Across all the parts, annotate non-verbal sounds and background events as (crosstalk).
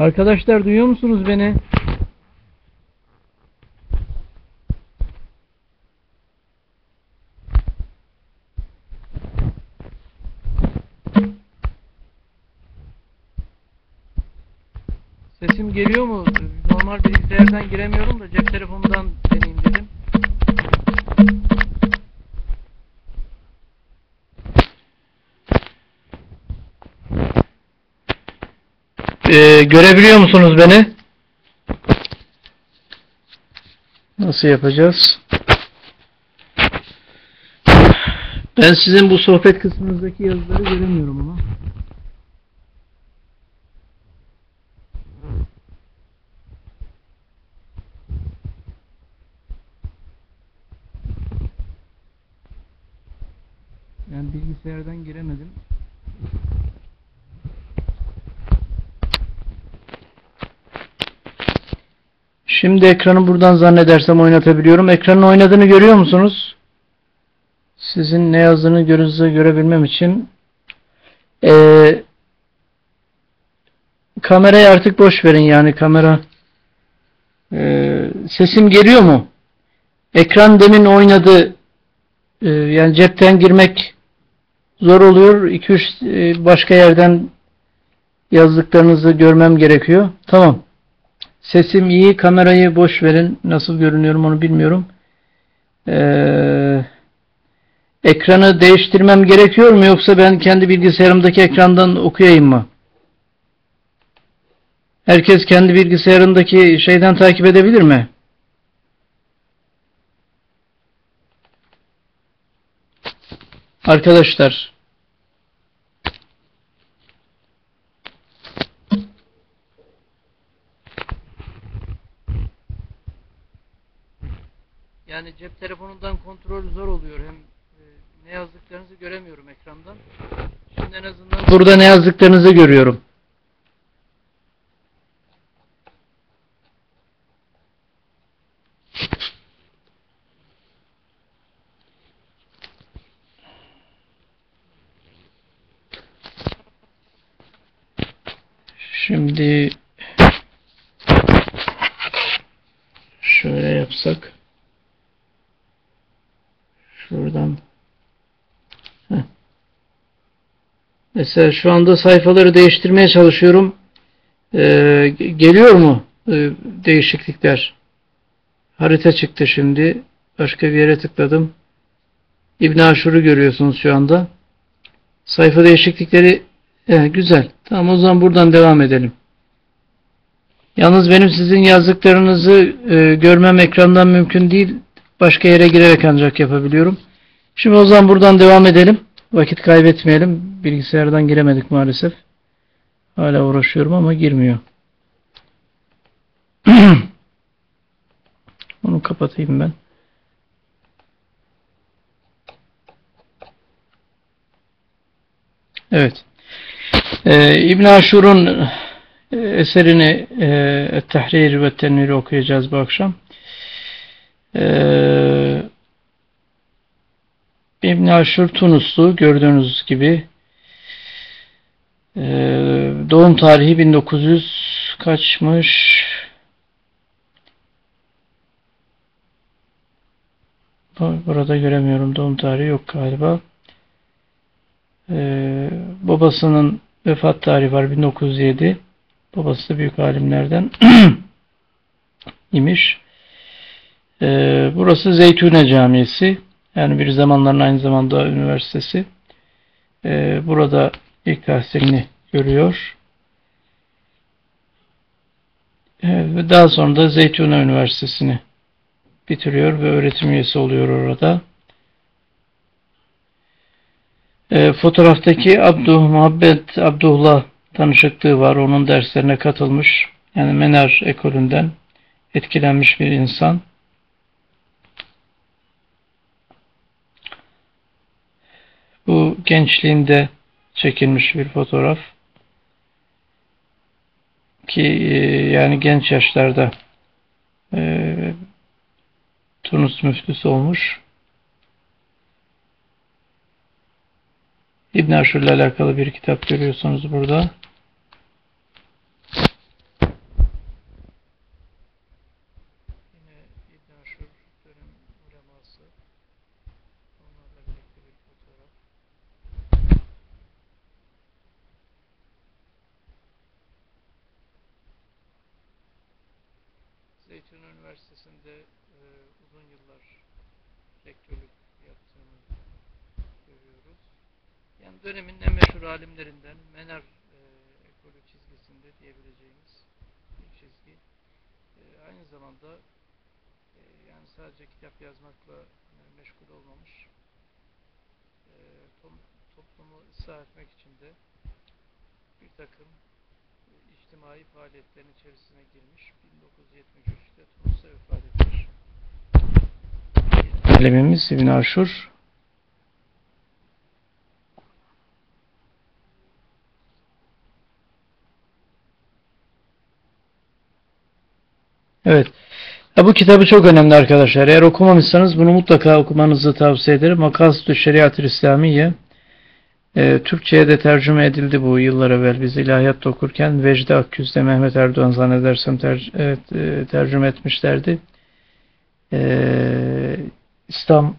Arkadaşlar duyuyor musunuz beni? Sesim geliyor mu? Normal bilgisayardan giremiyorum da cep telefonundan deneyeyim dedim. Ee, görebiliyor musunuz beni? Nasıl yapacağız? Ben sizin bu sohbet kısmınızdaki yazıları göremiyorum ama. Ben bilgisayardan Şimdi ekranı buradan zannedersem oynatabiliyorum. Ekranın oynadığını görüyor musunuz? Sizin ne yazdığını gözünüze görebilmem için ee, kamerayı artık boş verin yani kamera ee, sesim geliyor mu? Ekran demin oynadı ee, yani cepten girmek zor oluyor. 2-3 başka yerden yazdıklarınızı görmem gerekiyor. Tamam. Sesim iyi. Kamerayı boş verin. Nasıl görünüyorum onu bilmiyorum. Ee, ekranı değiştirmem gerekiyor mu yoksa ben kendi bilgisayarımdaki ekrandan okuyayım mı? Herkes kendi bilgisayarındaki şeyden takip edebilir mi? Arkadaşlar Yani cep telefonundan kontrol zor oluyor. Hem e, ne yazdıklarınızı göremiyorum ekrandan. Şimdi en azından burada ne yazdıklarınızı görüyorum. Şimdi şöyle yapsak şuradan Heh. mesela şu anda sayfaları değiştirmeye çalışıyorum ee, geliyor mu ee, değişiklikler harita çıktı şimdi başka bir yere tıkladım İbn Aşur'u görüyorsunuz şu anda sayfa değişiklikleri Evet, güzel. Tamam o zaman buradan devam edelim. Yalnız benim sizin yazdıklarınızı e, görmem ekrandan mümkün değil. Başka yere girerek ancak yapabiliyorum. Şimdi o zaman buradan devam edelim. Vakit kaybetmeyelim. Bilgisayardan giremedik maalesef. Hala uğraşıyorum ama girmiyor. (clears throat) Onu kapatayım ben. Evet. Ee, İbn Aşur'un e, eserini e, Tahrir ve Tenvir okuyacağız bu akşam. Ee, İbn Aşur Tunuslu gördüğünüz gibi ee, doğum tarihi 1900 kaçmış burada göremiyorum doğum tarihi yok galiba ee, babasının vefat tarihi var 1907. Babası da büyük alimlerden (clears throat) imiş. Ee, burası Zeytune Camisi. Yani bir zamanların aynı zamanda üniversitesi. Ee, burada ilk tahsilini görüyor. Ee, ve daha sonra da Zeytune Üniversitesi'ni bitiriyor ve öğretim üyesi oluyor orada. E, fotoğraftaki Abduh Muhabbet Abdullah tanışıklığı var. Onun derslerine katılmış. Yani Mener ekolünden etkilenmiş bir insan. Bu gençliğinde çekilmiş bir fotoğraf. Ki e, yani genç yaşlarda e, Tunus müftüsü olmuş. İbn Aşur ile alakalı bir kitap görüyorsunuz burada. Zeytin Üniversitesi'nde e, uzun yıllar rektörlük yaptığını görüyoruz. Yani dönemin en meşhur alimlerinden Mener e, ekolü çizgisinde diyebileceğimiz bir çizgi. E, aynı zamanda e, yani sadece kitap yazmakla e, meşgul olmamış. E, tom- toplumu ıslah etmek için de bir takım içtimai faaliyetlerin içerisine girmiş. 1973'te Tunus'ta vefat etmiş. Alemimiz İbn Aşur Evet. Ya bu kitabı çok önemli arkadaşlar. Eğer okumamışsanız bunu mutlaka okumanızı tavsiye ederim. Makasüdü Şeriat-ı İslamiye e, Türkçe'ye de tercüme edildi bu yıllar evvel. Biz ilahiyatta okurken Vecdi Akgüz'de Mehmet Erdoğan zannedersem ter, e, tercüme etmişlerdi. E, İslam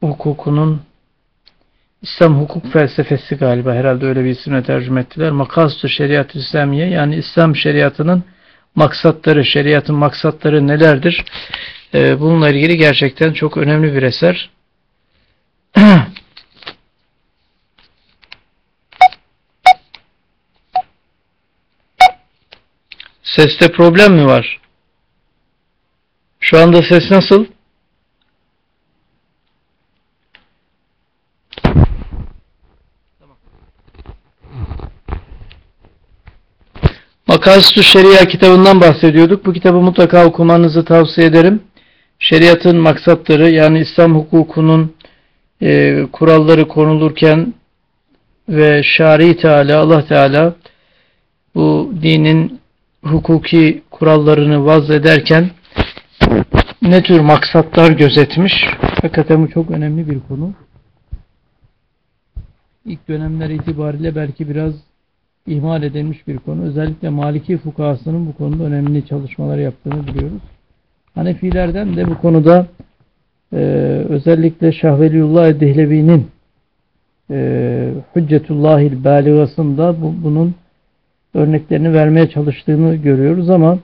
hukukunun İslam hukuk felsefesi galiba herhalde öyle bir isimle tercüme ettiler. Makasüdü Şeriat-ı İslamiye yani İslam şeriatının maksatları, şeriatın maksatları nelerdir? Ee, bununla ilgili gerçekten çok önemli bir eser. (clears throat) Seste problem mi var? Şu anda ses nasıl? Makasüs Şeria kitabından bahsediyorduk. Bu kitabı mutlaka okumanızı tavsiye ederim. Şeriatın maksatları yani İslam hukukunun e, kuralları konulurken ve Şari Teala Allah Teala bu dinin hukuki kurallarını vaz ederken ne tür maksatlar gözetmiş? Hakikaten bu çok önemli bir konu. İlk dönemler itibariyle belki biraz ihmal edilmiş bir konu. Özellikle Maliki fukahasının bu konuda önemli çalışmalar yaptığını biliyoruz. Hanefilerden de bu konuda e, özellikle Şahveliyullah Dehlevi'nin e, Hüccetullahil Baligasında bu, bunun örneklerini vermeye çalıştığını görüyoruz ama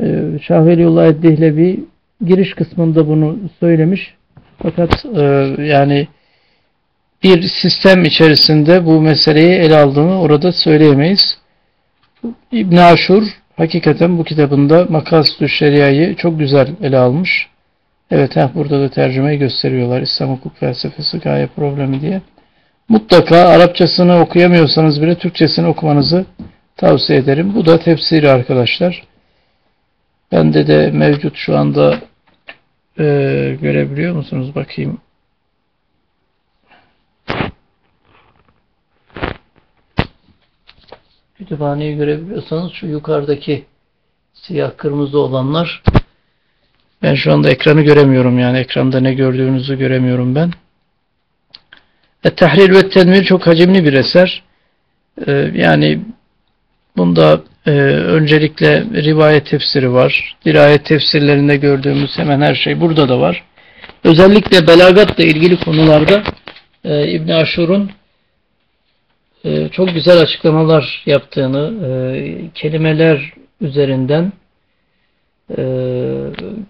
e, Şahveliyullah Dehlevi giriş kısmında bunu söylemiş. Fakat e, yani bir sistem içerisinde bu meseleyi ele aldığını orada söyleyemeyiz. İbn Aşur hakikaten bu kitabında Makasüdü Şeria'yı çok güzel ele almış. Evet heh, burada da tercümeyi gösteriyorlar. İslam hukuk felsefesi gaye problemi diye. Mutlaka Arapçasını okuyamıyorsanız bile Türkçesini okumanızı tavsiye ederim. Bu da tefsiri arkadaşlar. Bende de mevcut şu anda e, görebiliyor musunuz? Bakayım. Kütüphaneyi görebiliyorsanız şu yukarıdaki siyah kırmızı olanlar ben şu anda ekranı göremiyorum yani ekranda ne gördüğünüzü göremiyorum ben. Et-Tahrir ve Tenvir çok hacimli bir eser. Ee, yani bunda e, öncelikle rivayet tefsiri var. Dirayet tefsirlerinde gördüğümüz hemen her şey burada da var. Özellikle belagatla ilgili konularda e, İbn Aşur'un e, çok güzel açıklamalar yaptığını, e, kelimeler üzerinden e,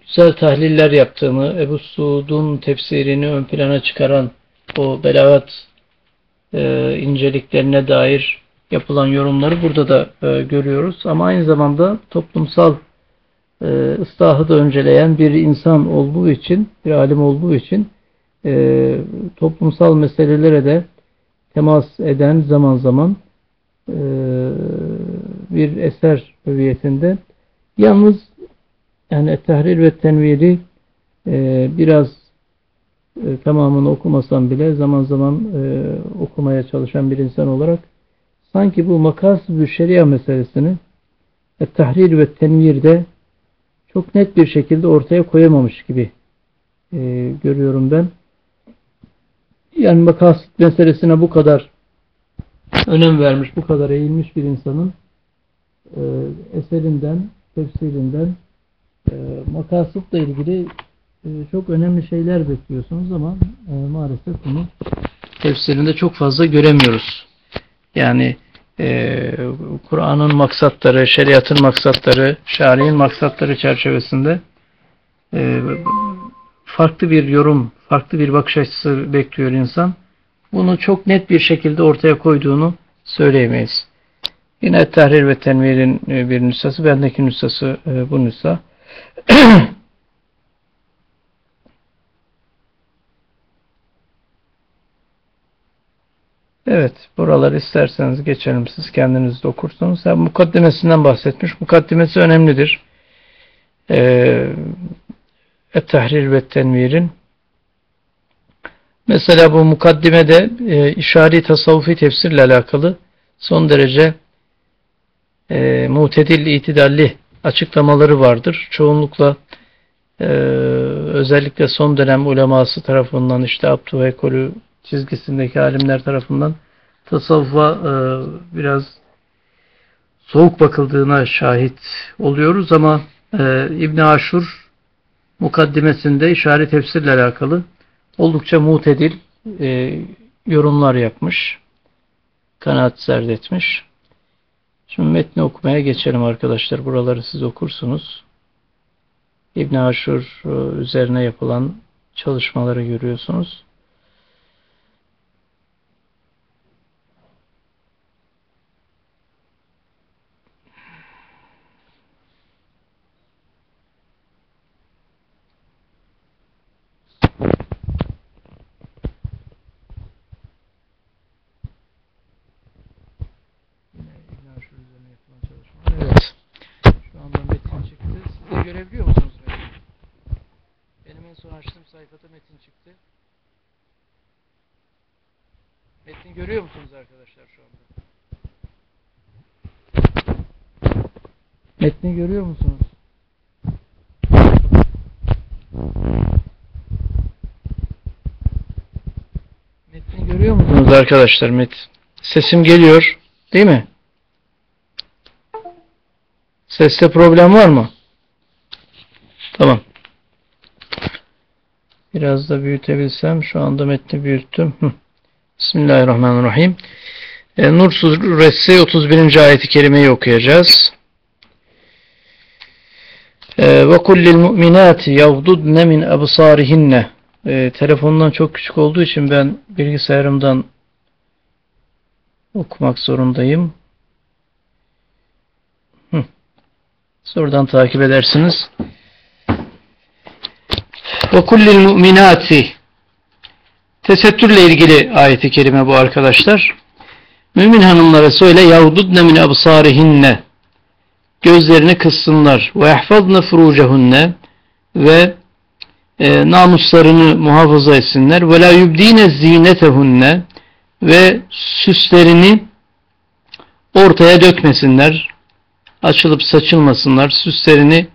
güzel tahliller yaptığını, Ebu Suud'un tefsirini ön plana çıkaran o belagat inceliklerine dair yapılan yorumları burada da görüyoruz. Ama aynı zamanda toplumsal ıslahı da önceleyen bir insan olduğu için, bir alim olduğu için toplumsal meselelere de temas eden zaman zaman e, bir eser hüviyetinde. Yalnız yani tahrir ve tenviri e, biraz e, tamamını okumasam bile zaman zaman e, okumaya çalışan bir insan olarak sanki bu makasıdü şeria meselesini tahrir ve tenvirde çok net bir şekilde ortaya koyamamış gibi e, görüyorum ben yani makasit meselesine bu kadar önem vermiş, bu kadar eğilmiş bir insanın e, eserinden, tefsirinden e, makasıtla ilgili e, çok önemli şeyler bekliyorsunuz ama e, maalesef bunu tefsirinde çok fazla göremiyoruz. Yani e, Kur'an'ın maksatları, şeriatın maksatları, şari'in maksatları çerçevesinde e, farklı bir yorum, farklı bir bakış açısı bekliyor insan. Bunu çok net bir şekilde ortaya koyduğunu söyleyemeyiz. Yine Tahrir ve Tenvir'in e, bir nüshası, bendeki nüshası e, bu nüsha. (clears throat) Evet, buraları isterseniz geçelim. Siz kendiniz de okursunuz. Yani mukaddimesinden bahsetmiş. Mukaddimesi önemlidir. Ee, Et-Tahrir ve Tenvir'in Mesela bu mukaddimede e, işari tasavvufi tefsirle alakalı son derece e, mutedil, itidalli açıklamaları vardır. Çoğunlukla e, özellikle son dönem uleması tarafından işte Abdü ekolü çizgisindeki alimler tarafından tasavvufa e, biraz soğuk bakıldığına şahit oluyoruz ama e, İbn Aşur mukaddimesinde işaret tefsirle alakalı oldukça mutedil e, yorumlar yapmış. Kanaat zerdetmiş. Şimdi metni okumaya geçelim arkadaşlar. Buraları siz okursunuz. İbn Aşur e, üzerine yapılan çalışmaları görüyorsunuz. Evet. Şu anda metin çıktı. Siz de görebiliyor musunuz beni? Benim en son açtığım sayfada metin çıktı. Metni görüyor musunuz arkadaşlar şu anda? Metni görüyor musunuz? Metni görüyor musunuz arkadaşlar? Met Sesim geliyor. Değil mi? Seste problem var mı? Tamam. Biraz da büyütebilsem. Şu anda metni büyüttüm. Bismillahirrahmanirrahim. E, Nur suresi 31. ayeti kerimeyi okuyacağız. E, ve kullil mu'minati yavdudne min absarihinne e, telefondan çok küçük olduğu için ben bilgisayarımdan okumak zorundayım. Sorudan takip edersiniz. Ve kullil mu'minati. Tesettürle ilgili ayeti kerime bu arkadaşlar. Mümin hanımlara söyle yavdudne min absarihinne. Gözlerini kıssınlar. Ve yahfazne furucehunne. Ve e, namuslarını muhafaza etsinler. Ve la yubdine zinetehunne. Ve süslerini ortaya dökmesinler. Açılıp saçılmasınlar, süslerini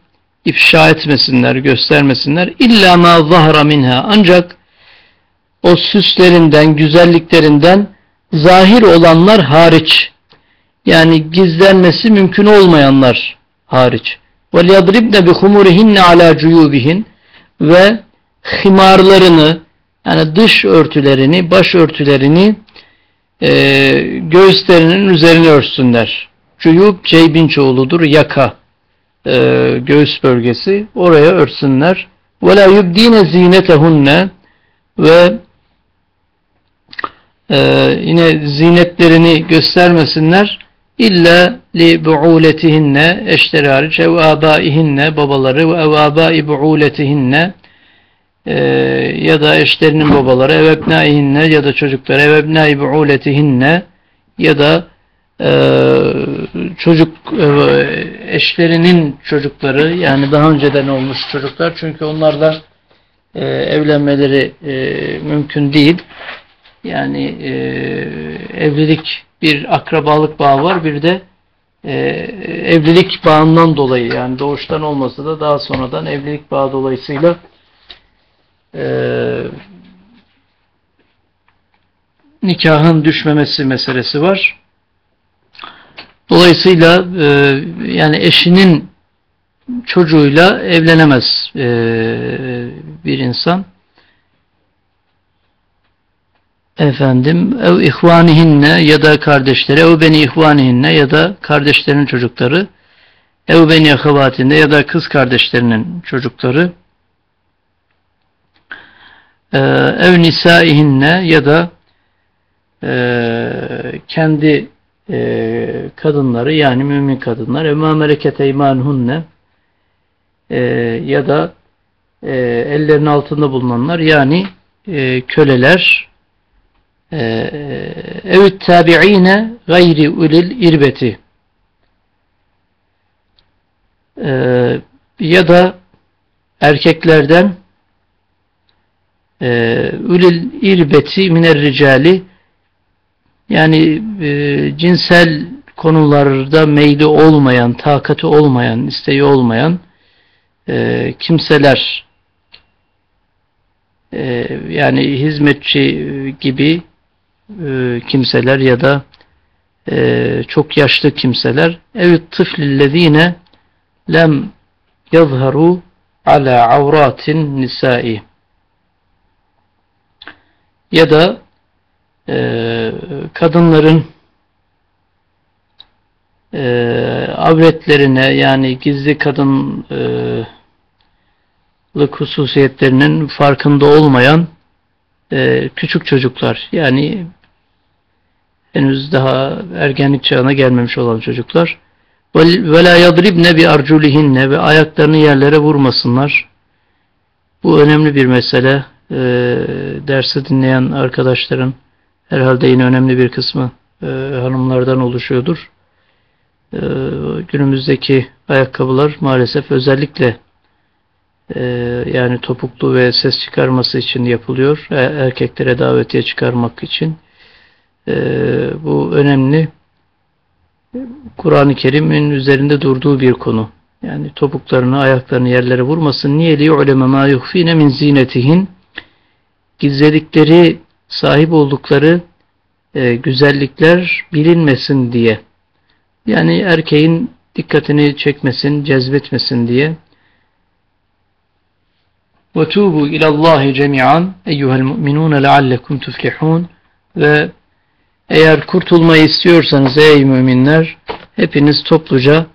ifşa etmesinler, göstermesinler. İlla ma zahra minha. Ancak o süslerinden, güzelliklerinden zahir olanlar hariç. Yani gizlenmesi mümkün olmayanlar hariç. وَلْيَضْرِبْنَ بِخُمُرِهِنَّ عَلَى جُيُوبِهِنْ Ve himarlarını, yani dış örtülerini, baş örtülerini e, göğüslerinin üzerine örtsünler. Cuyub ceybin çoğuludur. Yaka e, göğüs bölgesi. Oraya örtsünler. La yubdine zinetehunne ve e, yine zinetlerini göstermesinler. İlla li bu'uletihinne eşleri hariç ev abaihinne babaları ve ev abai bu'uletihinne e, ya da eşlerinin babaları ev ebnaihinne ya da çocukları ev ebnai ya da çocuk e, eşlerinin çocukları yani daha önceden olmuş çocuklar çünkü onlarla e, evlenmeleri e, mümkün değil. Yani evlilik bir akrabalık bağı var bir de evlilik bağından dolayı yani doğuştan olmasa da daha sonradan evlilik bağı dolayısıyla nikahın düşmemesi meselesi var. Dolayısıyla e, yani eşinin çocuğuyla evlenemez e, bir insan. efendim ev ihvanihinne ya da kardeşleri ev beni ihvanihinne ya da kardeşlerin çocukları ev beni ahavatinde ya da kız kardeşlerinin çocukları ee, ev nisaihinne ya da e, kendi e, kadınları yani mümin kadınlar melekete imanhunne e, ya da e, ellerinin altında bulunanlar yani e, köleler e, evit tabi'ine gayri ulil irbeti. E, ya da erkeklerden e, ulil irbeti miner ricali yani e, cinsel konularda meyli olmayan, takati olmayan, isteği olmayan e, kimseler e, yani hizmetçi gibi e, kimseler ya da e, çok yaşlı kimseler evet tıflillezine lem yazharu ala avratin nisai. Ya da e, kadınların e, avretlerine yani gizli kadınlık hususiyetlerinin farkında olmayan e, küçük çocuklar yani henüz daha ergenlik çağına gelmemiş olan çocuklar ve la yadribne bi arculihinne ve ayaklarını yerlere vurmasınlar. Bu önemli bir mesele. E, dersi dinleyen arkadaşların herhalde yine önemli bir kısmı e, hanımlardan oluşuyordur. E, günümüzdeki ayakkabılar maalesef özellikle e, yani topuklu ve ses çıkarması için yapılıyor. E, erkeklere davetiye çıkarmak için. E, bu önemli. Kur'an-ı Kerim'in üzerinde durduğu bir konu. Yani topuklarını, ayaklarını yerlere vurmasın. Niye liyu'leme ma yuhfine min zinetihin gizledikleri, sahip oldukları e, güzellikler bilinmesin diye. Yani erkeğin dikkatini çekmesin, cezbetmesin diye. وَتُوبُوا اِلَى اللّٰهِ جَمِيعًا اَيُّهَا الْمُؤْمِنُونَ لَعَلَّكُمْ تُفْلِحُونَ Ve eğer kurtulmayı istiyorsanız ey müminler, hepiniz topluca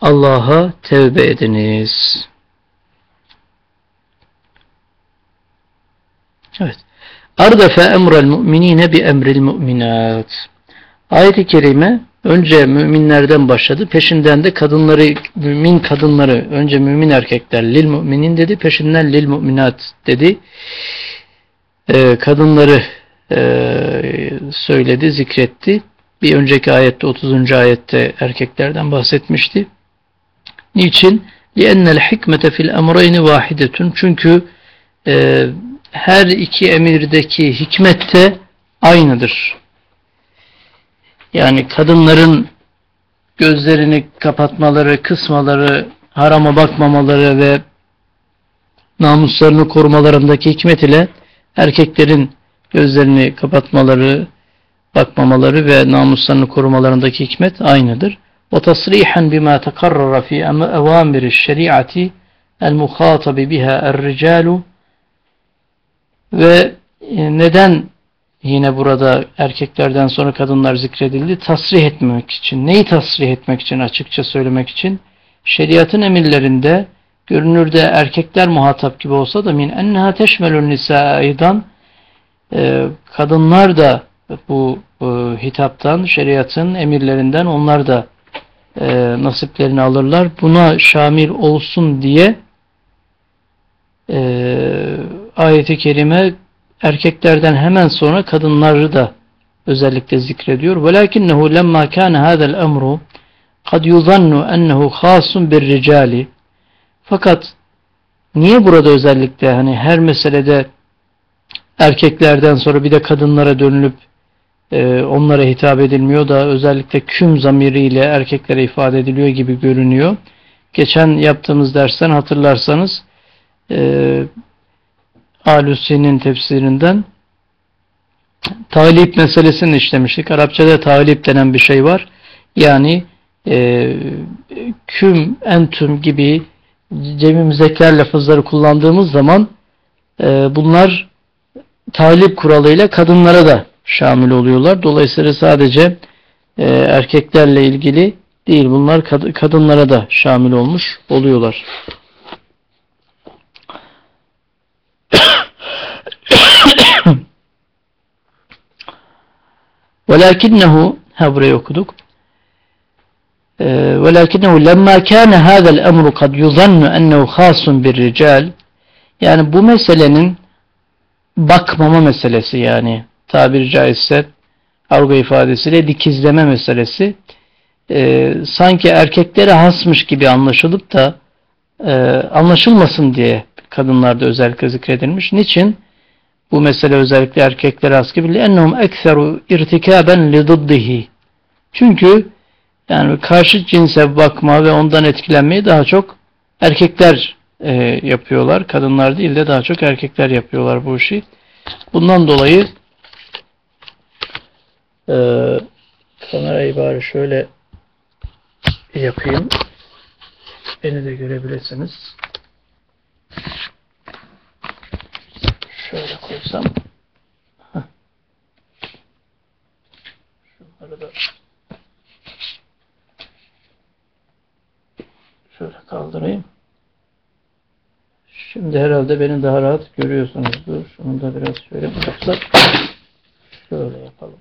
Allah'a tevbe ediniz. Evet. Ardafe emrel mu'minine bi emril mu'minat. Ayet-i kerime önce müminlerden başladı. Peşinden de kadınları, mümin kadınları, önce mümin erkekler lil müminin dedi. Peşinden lil müminat dedi. Ee, kadınları e, söyledi, zikretti. Bir önceki ayette 30. ayette erkeklerden bahsetmişti. Niçin? لِأَنَّ الْحِكْمَةَ fil الْاَمْرَيْنِ vahidetun. Çünkü e, her iki emirdeki hikmet de aynıdır. Yani kadınların gözlerini kapatmaları, kısmaları, harama bakmamaları ve namuslarını korumalarındaki hikmet ile erkeklerin gözlerini kapatmaları, bakmamaları ve namuslarını korumalarındaki hikmet aynıdır. وتصريحا بما تقرر في أوامر الشريعة المخاطب بها الرجال ve e, neden yine burada erkeklerden sonra kadınlar zikredildi? Tasrih etmek için. Neyi tasrih etmek için? Açıkça söylemek için. Şeriatın emirlerinde görünürde erkekler muhatap gibi olsa da min enneha teşmelun nisa aydan e, kadınlar da bu e, hitaptan, şeriatın emirlerinden onlar da nasiplerini alırlar. Buna şamil olsun diye ayeti kerime erkeklerden hemen sonra kadınları da özellikle zikrediyor. وَلَكِنَّهُ لَمَّا كَانَ هَذَا الْأَمْرُ قَدْ يُظَنُّ أَنَّهُ خَاصٌ بِالرِّجَالِ Fakat niye burada özellikle hani her meselede erkeklerden sonra bir de kadınlara dönülüp e, onlara hitap edilmiyor da özellikle küm zamiriyle erkeklere ifade ediliyor gibi görünüyor. Geçen yaptığımız dersten hatırlarsanız e, Alusi'nin tefsirinden talip meselesini işlemiştik. Arapçada talip denen bir şey var. Yani e, küm, entüm gibi cemi müzekker lafızları kullandığımız zaman e, bunlar talip kuralıyla kadınlara da şamil oluyorlar. Dolayısıyla sadece e, erkeklerle ilgili değil bunlar kad- kadınlara da şamil olmuş oluyorlar. Velakinnehu ha burayı okuduk. Velakinnehu lemma kana hada'l emru kad yuzannu ennehu hasun bir rical yani bu meselenin bakmama meselesi yani tabiri caizse argo ifadesiyle dikizleme meselesi e, sanki erkeklere hasmış gibi anlaşılıp da e, anlaşılmasın diye kadınlarda özellikle zikredilmiş. Niçin? Bu mesele özellikle erkeklere has gibi ennehum ekseru irtikaben lididdihi. Çünkü yani karşı cinse bakma ve ondan etkilenmeyi daha çok erkekler e, yapıyorlar. Kadınlar değil de daha çok erkekler yapıyorlar bu işi. Bundan dolayı e, kamerayı bari şöyle yapayım. Beni de görebilirsiniz. Şöyle koysam. Şunları da şöyle kaldırayım. Şimdi herhalde beni daha rahat görüyorsunuzdur. Şunu da biraz şöyle yapsak. Şöyle yapalım.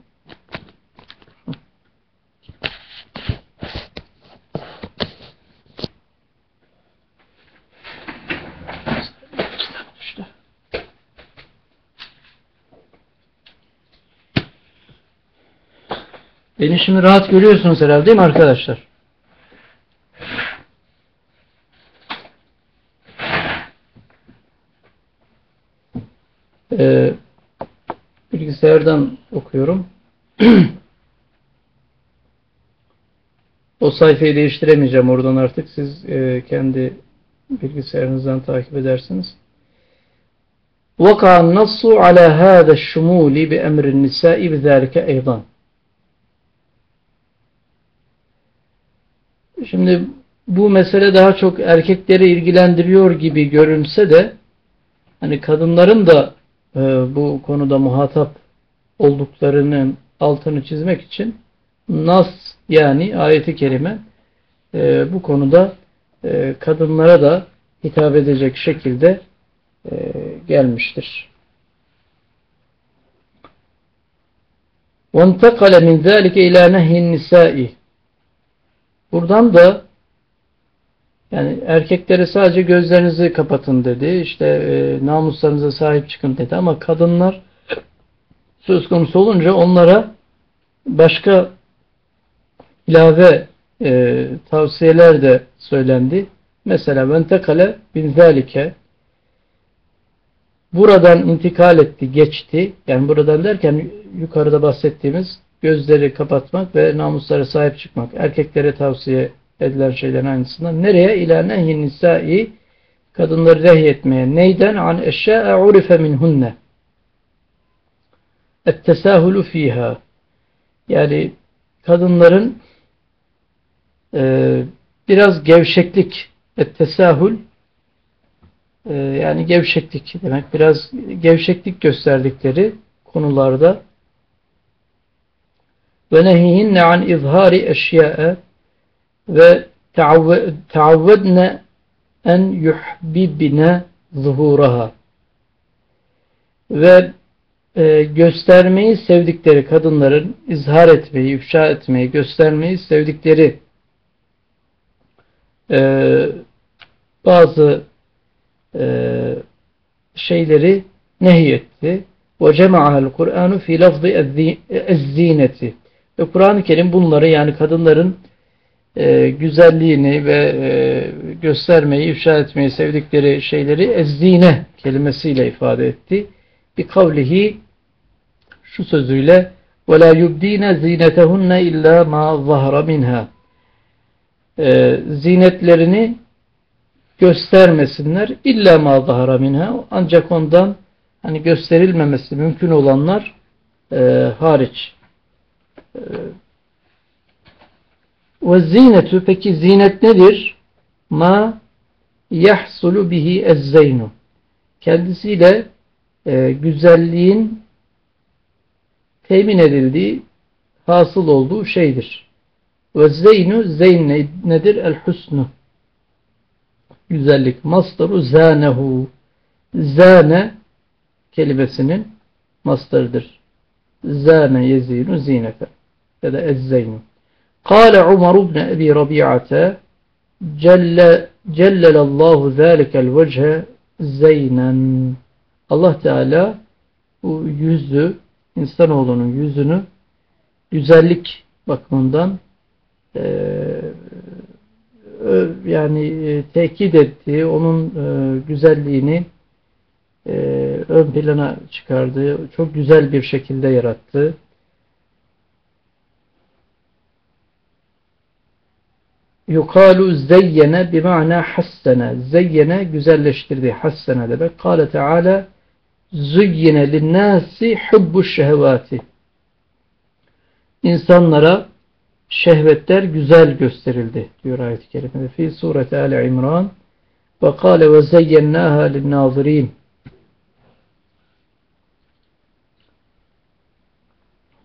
Beni şimdi rahat görüyorsunuz herhalde değil mi arkadaşlar? Ee, bilgisayardan okuyorum. (clears throat) o sayfayı değiştiremeyeceğim oradan artık. Siz e, kendi bilgisayarınızdan takip edersiniz. وقع النص على هذا الشمول بأمر النساء بذلك أيضا Şimdi bu mesele daha çok erkekleri ilgilendiriyor gibi görünse de hani kadınların da e, bu konuda muhatap olduklarının altını çizmek için nas yani ayeti kerime e, bu konuda e, kadınlara da hitap edecek şekilde e, gelmiştir. وَانْتَقَلَ مِنْ ذَٰلِكَ اِلٰى نَهِيِ النِّسَائِ Buradan da yani erkeklere sadece gözlerinizi kapatın dedi. İşte e, namuslarınıza sahip çıkın dedi. Ama kadınlar söz konusu olunca onlara başka ilave e, tavsiyeler de söylendi. Mesela ben tekale bin zalike buradan intikal etti, geçti. Yani buradan derken yukarıda bahsettiğimiz gözleri kapatmak ve namuslara sahip çıkmak. Erkeklere tavsiye edilen şeylerin aynısından. Nereye? İlâ nehyin kadınları rehy etmeye. Neyden? An eşyâ'e urife minhunne. Ettesâhulu fîhâ. Yani kadınların e, biraz gevşeklik ettesahül e, yani gevşeklik demek biraz gevşeklik gösterdikleri konularda ve nehihinne an izhari eşya'e ve teavvedne en yuhbibne zuhuraha ve e, göstermeyi sevdikleri kadınların izhar etmeyi, ifşa etmeyi, göstermeyi sevdikleri e, bazı e, şeyleri nehyetti. Ve cema'ahel Kur'anu fi lafzı ezzineti. Ve Kur'an-ı Kerim bunları yani kadınların e, güzelliğini ve e, göstermeyi, ifşa etmeyi sevdikleri şeyleri ezzine kelimesiyle ifade etti. Bir kavlihi şu sözüyle وَلَا يُبْد۪ينَ زِينَتَهُنَّ اِلَّا مَا ظَهْرَ مِنْهَا e, Zinetlerini göstermesinler illa ma zahara minha ancak ondan hani gösterilmemesi mümkün olanlar e, hariç e, ve zinetü peki zinet nedir? Ma yahsulu bihi ezzeynu. Kendisiyle e, güzelliğin temin edildiği, hasıl olduğu şeydir. Ve zeynu, zeyn nedir? El husnu. Güzellik. Masdaru zanehu. Zane kelimesinin mastarıdır. Zane yezinu zinete. Ya da ezzeynu. Kale Umar ibn Ebi Rabi'ate Celle Cellelallahu zâlikel vece zeynen. Allah Teala bu yüzü, insanoğlunun yüzünü güzellik bakımından e, yani e, tekit ettiği, onun e, güzelliğini e, ön plana çıkardığı, çok güzel bir şekilde yarattı. Yukalu zeyyene bima'na hassene. Zeyyene güzelleştirdi. Hassene demek. Kale Teala züyyine linnâsi hubbu şehvati. İnsanlara şehvetler güzel gösterildi diyor ayet-i kerimede. Fi sureti Ali İmran ve kâle ve zeyyennâhâ linnâzirîn.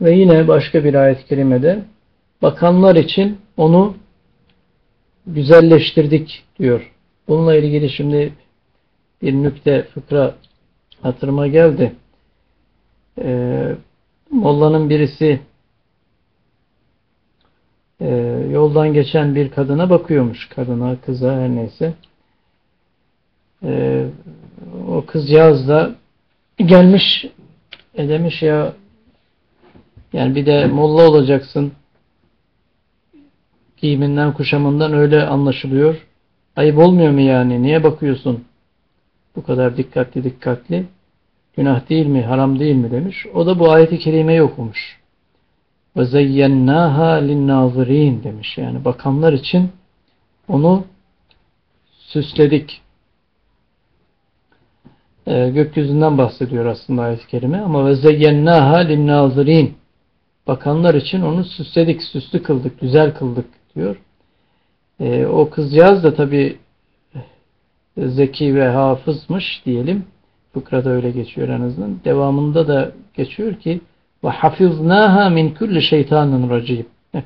Ve yine başka bir ayet-i kerimede bakanlar için onu güzelleştirdik diyor. Bununla ilgili şimdi bir nükte fıkra hatırıma geldi. Ee, Molla'nın birisi e, yoldan geçen bir kadına bakıyormuş. Kadına, kıza her neyse. Ee, o kızcağız da gelmiş e demiş ya yani bir de molla olacaksın giyiminden kuşamından öyle anlaşılıyor. Ayıp olmuyor mu yani? Niye bakıyorsun? Bu kadar dikkatli dikkatli. Günah değil mi? Haram değil mi? demiş. O da bu ayeti kerimeyi okumuş. Ve zeyyennâhâ linnâzirîn demiş. Yani bakanlar için onu süsledik. Ee, gökyüzünden bahsediyor aslında ayet-i kerime. Ama ve zeyyennâhâ linnâzirîn bakanlar için onu süsledik, süslü kıldık, güzel kıldık diyor. E, o kızcağız da tabi zeki ve hafızmış diyelim. Fıkrada öyle geçiyor en azından. Devamında da geçiyor ki ve hafiznaha min kulli şeytanın racim. (laughs)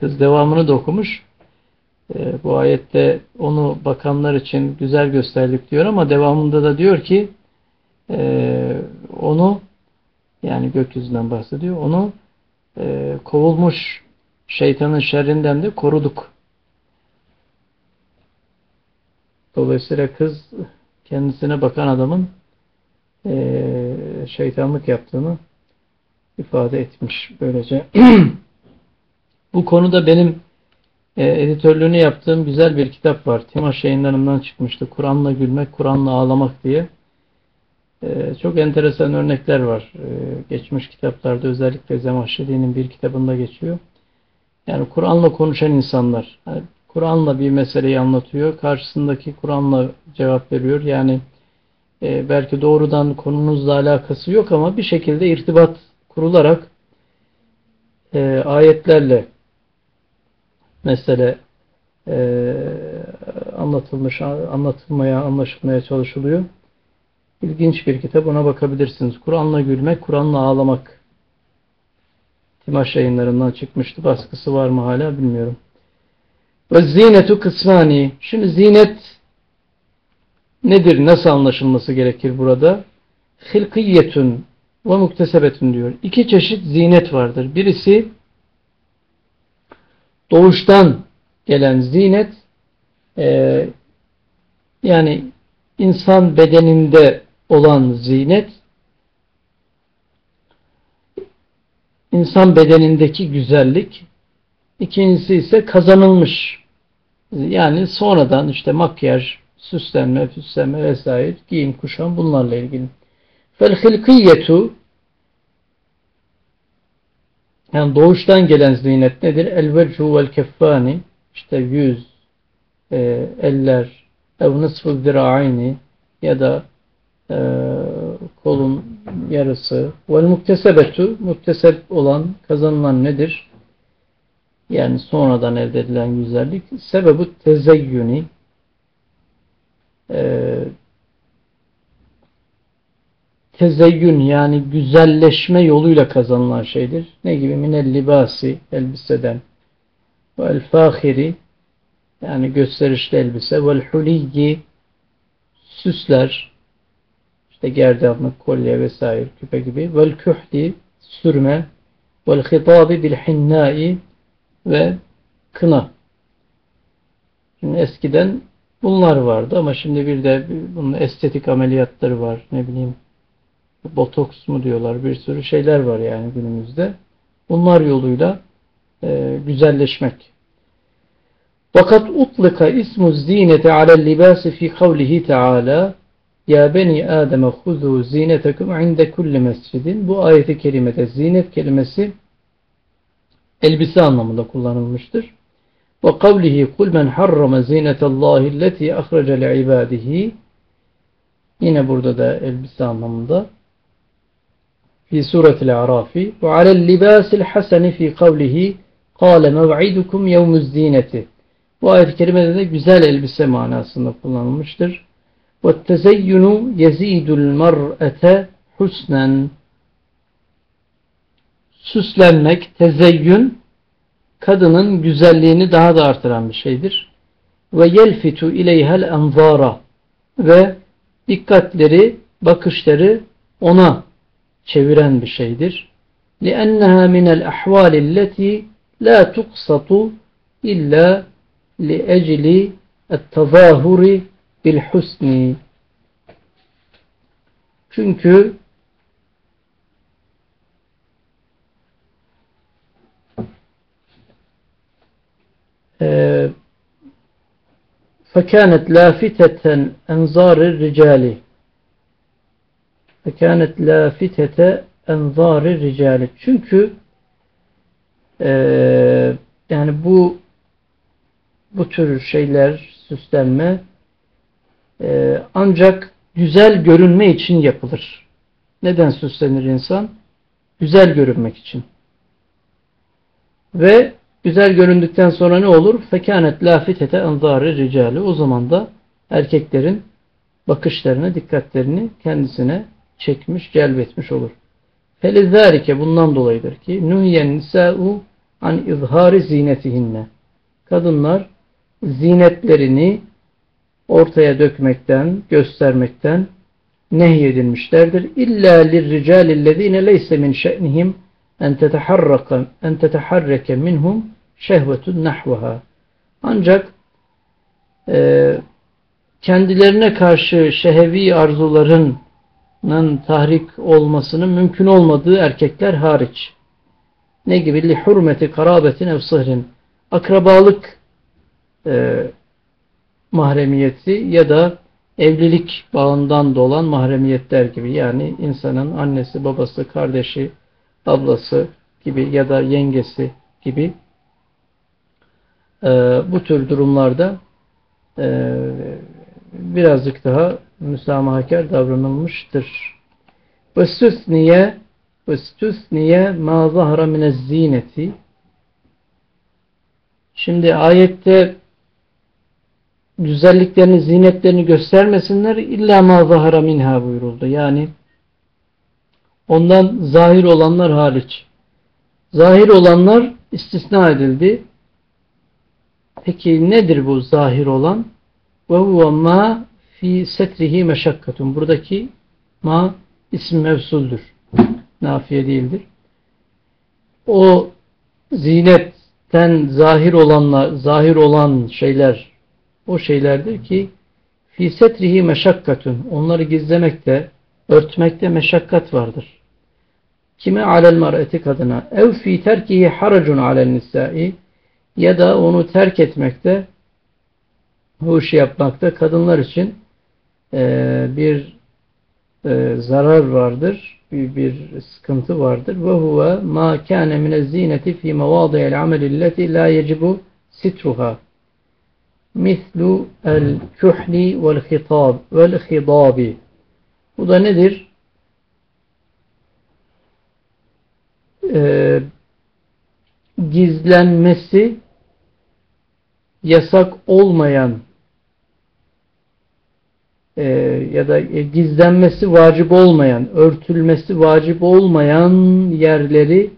Kız devamını da okumuş. E, bu ayette onu bakanlar için güzel gösterdik diyor ama devamında da diyor ki e, onu yani gökyüzünden bahsediyor. Onu e, kovulmuş şeytanın şerrinden de koruduk. Dolayısıyla kız kendisine bakan adamın e, şeytanlık yaptığını ifade etmiş böylece. (clears throat) Bu konuda benim e, editörlüğünü yaptığım güzel bir kitap var. Timaş yayınlarından çıkmıştı. Kur'an'la gülmek, Kur'an'la ağlamak diye. E, çok enteresan örnekler var. E, geçmiş kitaplarda özellikle Zemahşedi'nin bir kitabında geçiyor. Yani Kur'an'la konuşan insanlar. Yani Kur'an'la bir meseleyi anlatıyor. Karşısındaki Kur'an'la cevap veriyor. Yani e, belki doğrudan konunuzla alakası yok ama bir şekilde irtibat kurularak e, ayetlerle mesele e, anlatılmış, anlatılmaya, anlaşılmaya çalışılıyor. İlginç bir kitap. Ona bakabilirsiniz. Kur'an'la gülmek, Kur'an'la ağlamak Timaş yayınlarından çıkmıştı. Baskısı var mı hala bilmiyorum. Ve zinetu kısmani. Şimdi zinet nedir? Nasıl anlaşılması gerekir burada? Hilkiyetun ve muktesebetun diyor. İki çeşit zinet vardır. Birisi doğuştan gelen zinet e, yani insan bedeninde olan zinet insan bedenindeki güzellik. İkincisi ise kazanılmış. Yani sonradan işte makyaj, süslenme, püslenme vesaire, giyim, kuşam bunlarla ilgili. Fel hilkiyetu yani doğuştan gelen zinet nedir? El vecu vel keffani işte yüz, e, eller, ev nısfı ya da e, kolun yarısı. Vel muktesebetu mukteseb olan kazanılan nedir? Yani sonradan elde edilen güzellik. Sebebi tezeyyüni. Ee, tezeyyün yani güzelleşme yoluyla kazanılan şeydir. Ne gibi? Minel libasi elbiseden vel fâhiri yani gösterişli elbise vel huliyyi süsler işte gerdanlık, kolye vesaire küpe gibi vel kühli sürme vel hitabi bil hinnai ve kına. Şimdi eskiden bunlar vardı ama şimdi bir de bunun estetik ameliyatları var. Ne bileyim botoks mu diyorlar. Bir sürü şeyler var yani günümüzde. Bunlar yoluyla e, güzelleşmek. Fakat utlika ismu zinete alel libasi fi kavlihi teala ya beni Adem huzu zinetekum inde kulli mescidin. Bu ayeti kerimede zinet kelimesi elbise anlamında kullanılmıştır. Ve kavlihi kul men harrama zinetallahi allati ahraca li'ibadihi Yine burada da elbise anlamında. Fi suretil arafi ve alel libasil haseni fi kavlihi kâle mev'idukum yevmuz zineti. Bu ayet-i kerimede de güzel elbise manasında kullanılmıştır. Ve tezeyyunu yezidul mer'ete husnen süslenmek, tezeyyün kadının güzelliğini daha da artıran bir şeydir. Ve yelfitu ileyhel enzara ve dikkatleri, bakışları ona çeviren bir şeydir. لِأَنَّهَا مِنَ الْأَحْوَالِ الَّتِي لَا تُقْسَطُ إِلَّا لِأَجْلِ التَّظَاهُرِ بِالْحُسْنِ Çünkü فكانت لافتة أنظار الرجال فكانت لافتة أنظار الرجال çünkü e, yani bu bu tür şeyler süslenme e, ancak güzel görünme için yapılır. Neden süslenir insan? Güzel görünmek için. Ve Güzel göründükten sonra ne olur? Fekanet lafitete enzari ricali. O zaman da erkeklerin bakışlarını, dikkatlerini kendisine çekmiş, celbetmiş olur. Felizarike bundan dolayıdır ki nuhiyen nisa'u an izhari zinetihinne. Kadınlar zinetlerini ortaya dökmekten, göstermekten nehyedilmişlerdir. İlla lirricalillezine leyse min şe'nihim en teteharraka en teteharreke minhum şehvetun nahvaha. Ancak e, kendilerine karşı şehevi arzuların tahrik olmasının mümkün olmadığı erkekler hariç. Ne gibi? Li hurmeti karabetin ev sıhrin. Akrabalık e, mahremiyeti ya da evlilik bağından dolan mahremiyetler gibi. Yani insanın annesi, babası, kardeşi, ablası gibi ya da yengesi gibi e, bu tür durumlarda e, birazcık daha müsamahakar davranılmıştır. Vestüsniye vestüsniye ma zahra minez zineti Şimdi ayette güzelliklerini, zinetlerini göstermesinler illa ma zahara minha buyuruldu. Yani ondan zahir olanlar hariç. Zahir olanlar istisna edildi. Peki nedir bu zahir olan? Ve huve ma fi setrihi meşakkatun. Buradaki ma isim mevsuldür. Nafiye değildir. O zinetten zahir olanlar, zahir olan şeyler o şeylerdir ki fi setrihi meşakkatun. Onları gizlemekte, örtmekte meşakkat vardır. Kime alel mar'eti kadına ev fi terkihi haracun alel nisai ya da onu terk etmekte bu işi yapmakta kadınlar için e, bir e, zarar vardır, bir, bir sıkıntı vardır. Ve huve ma kâne mine zineti fî mevâdiyel amelilleti la yecibu sitruha mislu el kühli vel hitab vel hidabi bu da nedir? Ee, gizlenmesi yasak olmayan e, ya da e, gizlenmesi vacip olmayan, örtülmesi vacip olmayan yerleri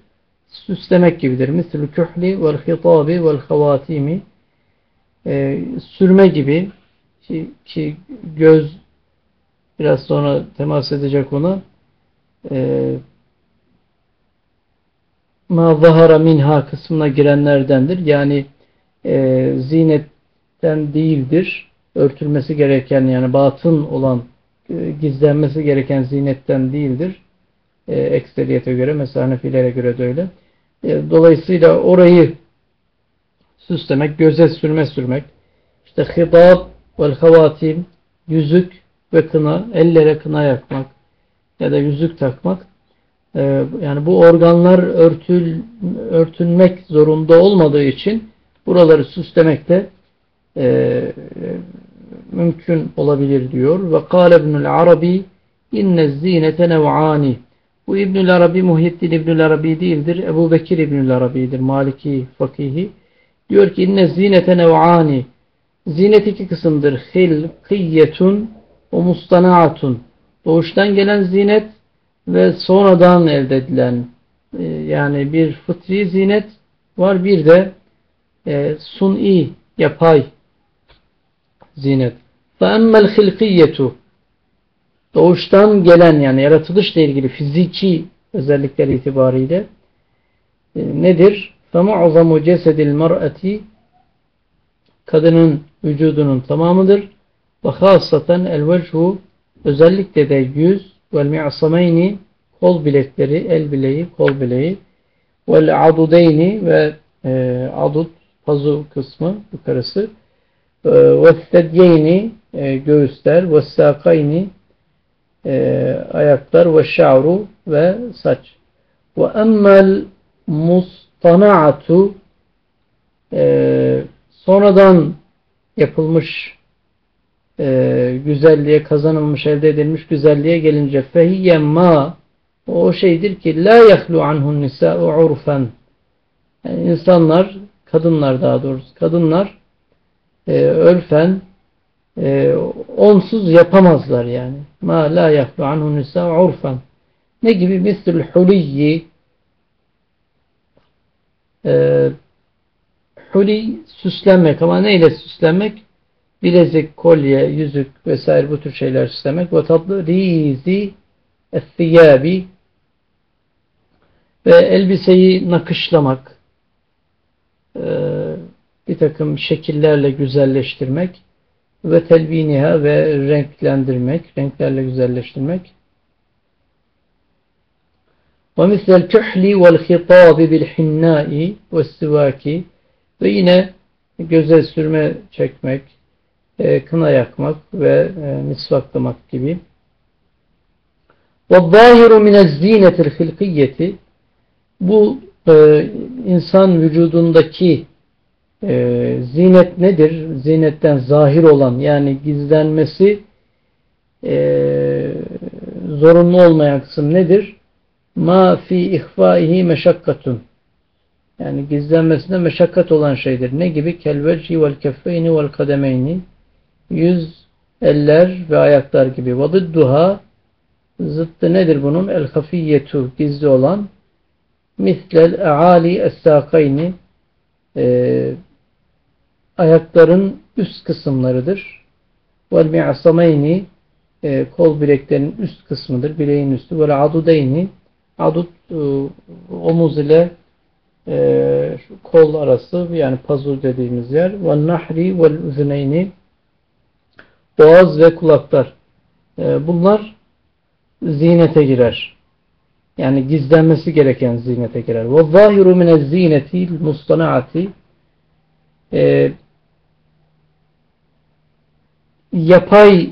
süslemek gibidir. Misal kühli vel hitabi vel havatimi e, sürme gibi ki, ki göz biraz sonra temas edecek ona e, ma zahara minha kısmına girenlerdendir. Yani e, zinetten değildir. Örtülmesi gereken yani batın olan e, gizlenmesi gereken zinetten değildir. E, ekseriyete göre mesela Hanefilere göre de öyle. E, dolayısıyla orayı süslemek, göze sürme sürmek, işte hidab vel havatim, yüzük ve kına, ellere kına yakmak ya da yüzük takmak e, yani bu organlar örtül, örtülmek zorunda olmadığı için buraları süslemek de e, mümkün olabilir diyor. Ve kâle ibnül arabi inne zinete nev'ani bu İbnül Arabi Muhyiddin İbnül Arabi değildir. Ebu Bekir İbnül Arabi'dir. Maliki fakihi. Diyor ki inne zinete nev'ani Zinet iki kısımdır. Hilkiyetun ve mustanaatun. Doğuştan gelen zinet ve sonradan elde edilen e, yani bir fıtri zinet var bir de e, suni yapay zinet. فَاَمَّا الْخِلْقِيَّةُ Doğuştan gelen yani yaratılışla ilgili fiziki özellikler itibariyle e, nedir? Ve mu'zamu cesedil mer'eti kadının vücudunun tamamıdır. Ve hasaten el vechhu özellikle de yüz vel mi'asameyni kol bilekleri, el bileği, kol bileği vel adudeyni ve e, adud pazu kısmı yukarısı e, ve sedyeyni e, göğüsler ve sakayni e, ayaklar ve şa'ru ve saç ve emmel mus mustana'atu e, sonradan yapılmış e, güzelliğe kazanılmış elde edilmiş güzelliğe gelince fehiyye ma o şeydir ki la yahlu anhun nisa'u urfen. Yani insanlar kadınlar daha doğrusu kadınlar e, örfen e, onsuz yapamazlar yani. Ma la yahlu anhun nisa'u urfen. Ne gibi? Mislül huliyyi e, huli süslenmek ama neyle süslenmek bilezik, kolye, yüzük vesaire bu tür şeyler süslemek ve tatlı rizi ethiyabi ve elbiseyi nakışlamak e, bir takım şekillerle güzelleştirmek ve telbiniha ve renklendirmek, renklerle güzelleştirmek. ومثل الكحل والخطاب بالحناء والسواك ve yine göze sürme çekmek, e, kına yakmak ve e, misvaklamak gibi. وَالظَّاهِرُ مِنَ الزِّينَةِ الْخِلْقِيَّةِ Bu e, insan vücudundaki e, zinet nedir? Zinetten zahir olan yani gizlenmesi e, zorunlu olmayan kısım nedir? Ma fi ihfaihi meşakkatun yani gizlenmesinde meşakkat olan şeydir. Ne gibi? Kelveci vel keffeyni vel kademeyni yüz, eller ve ayaklar gibi. Vadidduha zıttı nedir bunun? El hafiyyetu gizli olan mislel e'ali es-sakayni e, ayakların üst kısımlarıdır. Vel mi'asameyni e, kol bileklerinin üst kısmıdır. Bileğin üstü. Vel adudeyni adud e, omuz ile e, kol arası yani pazur dediğimiz yer. Ve nahri vel üzüneyni boğaz ve kulaklar. E, bunlar zinete girer. Yani gizlenmesi gereken zinete girer. Ve zahiru mine zineti mustanaati e, yapay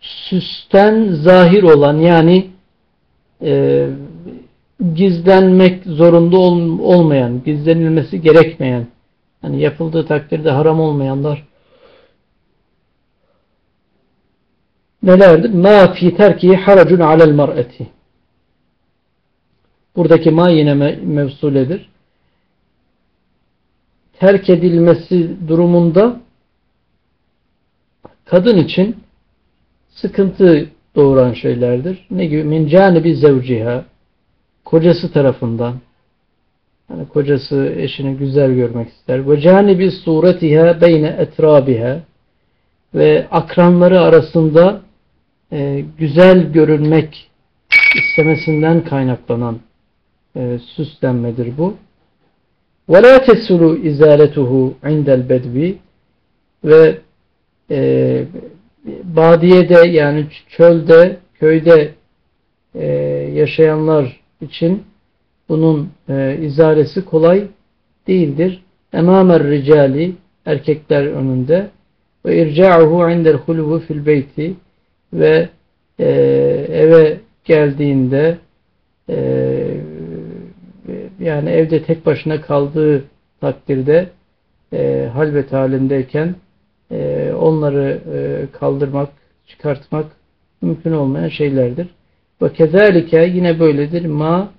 süsten zahir olan yani e, gizlenmek zorunda ol, olmayan, gizlenilmesi gerekmeyen, hani yapıldığı takdirde haram olmayanlar nelerdir? Ma fi terki haracun alel mar'eti. Buradaki ma yine mevsuledir. Terk edilmesi durumunda kadın için sıkıntı doğuran şeylerdir. Ne gibi? Min canibi zevciha kocası tarafından yani kocası eşini güzel görmek ister. Ve canibi suretiha beyne etrabiha ve akranları arasında e, güzel görünmek istemesinden kaynaklanan e, süslenmedir bu. Ve la tesulu izaretuhu indel bedvi ve e, badiyede yani çölde, köyde e, yaşayanlar için bunun e, izaresi kolay değildir. Emamer ricali erkekler önünde ve irca'uhu indel huluvu fil beyti ve e, eve geldiğinde e, yani evde tek başına kaldığı takdirde e, halvet halindeyken e, onları e, kaldırmak, çıkartmak mümkün olmayan şeylerdir. Ve kezalike yine böyledir. Ma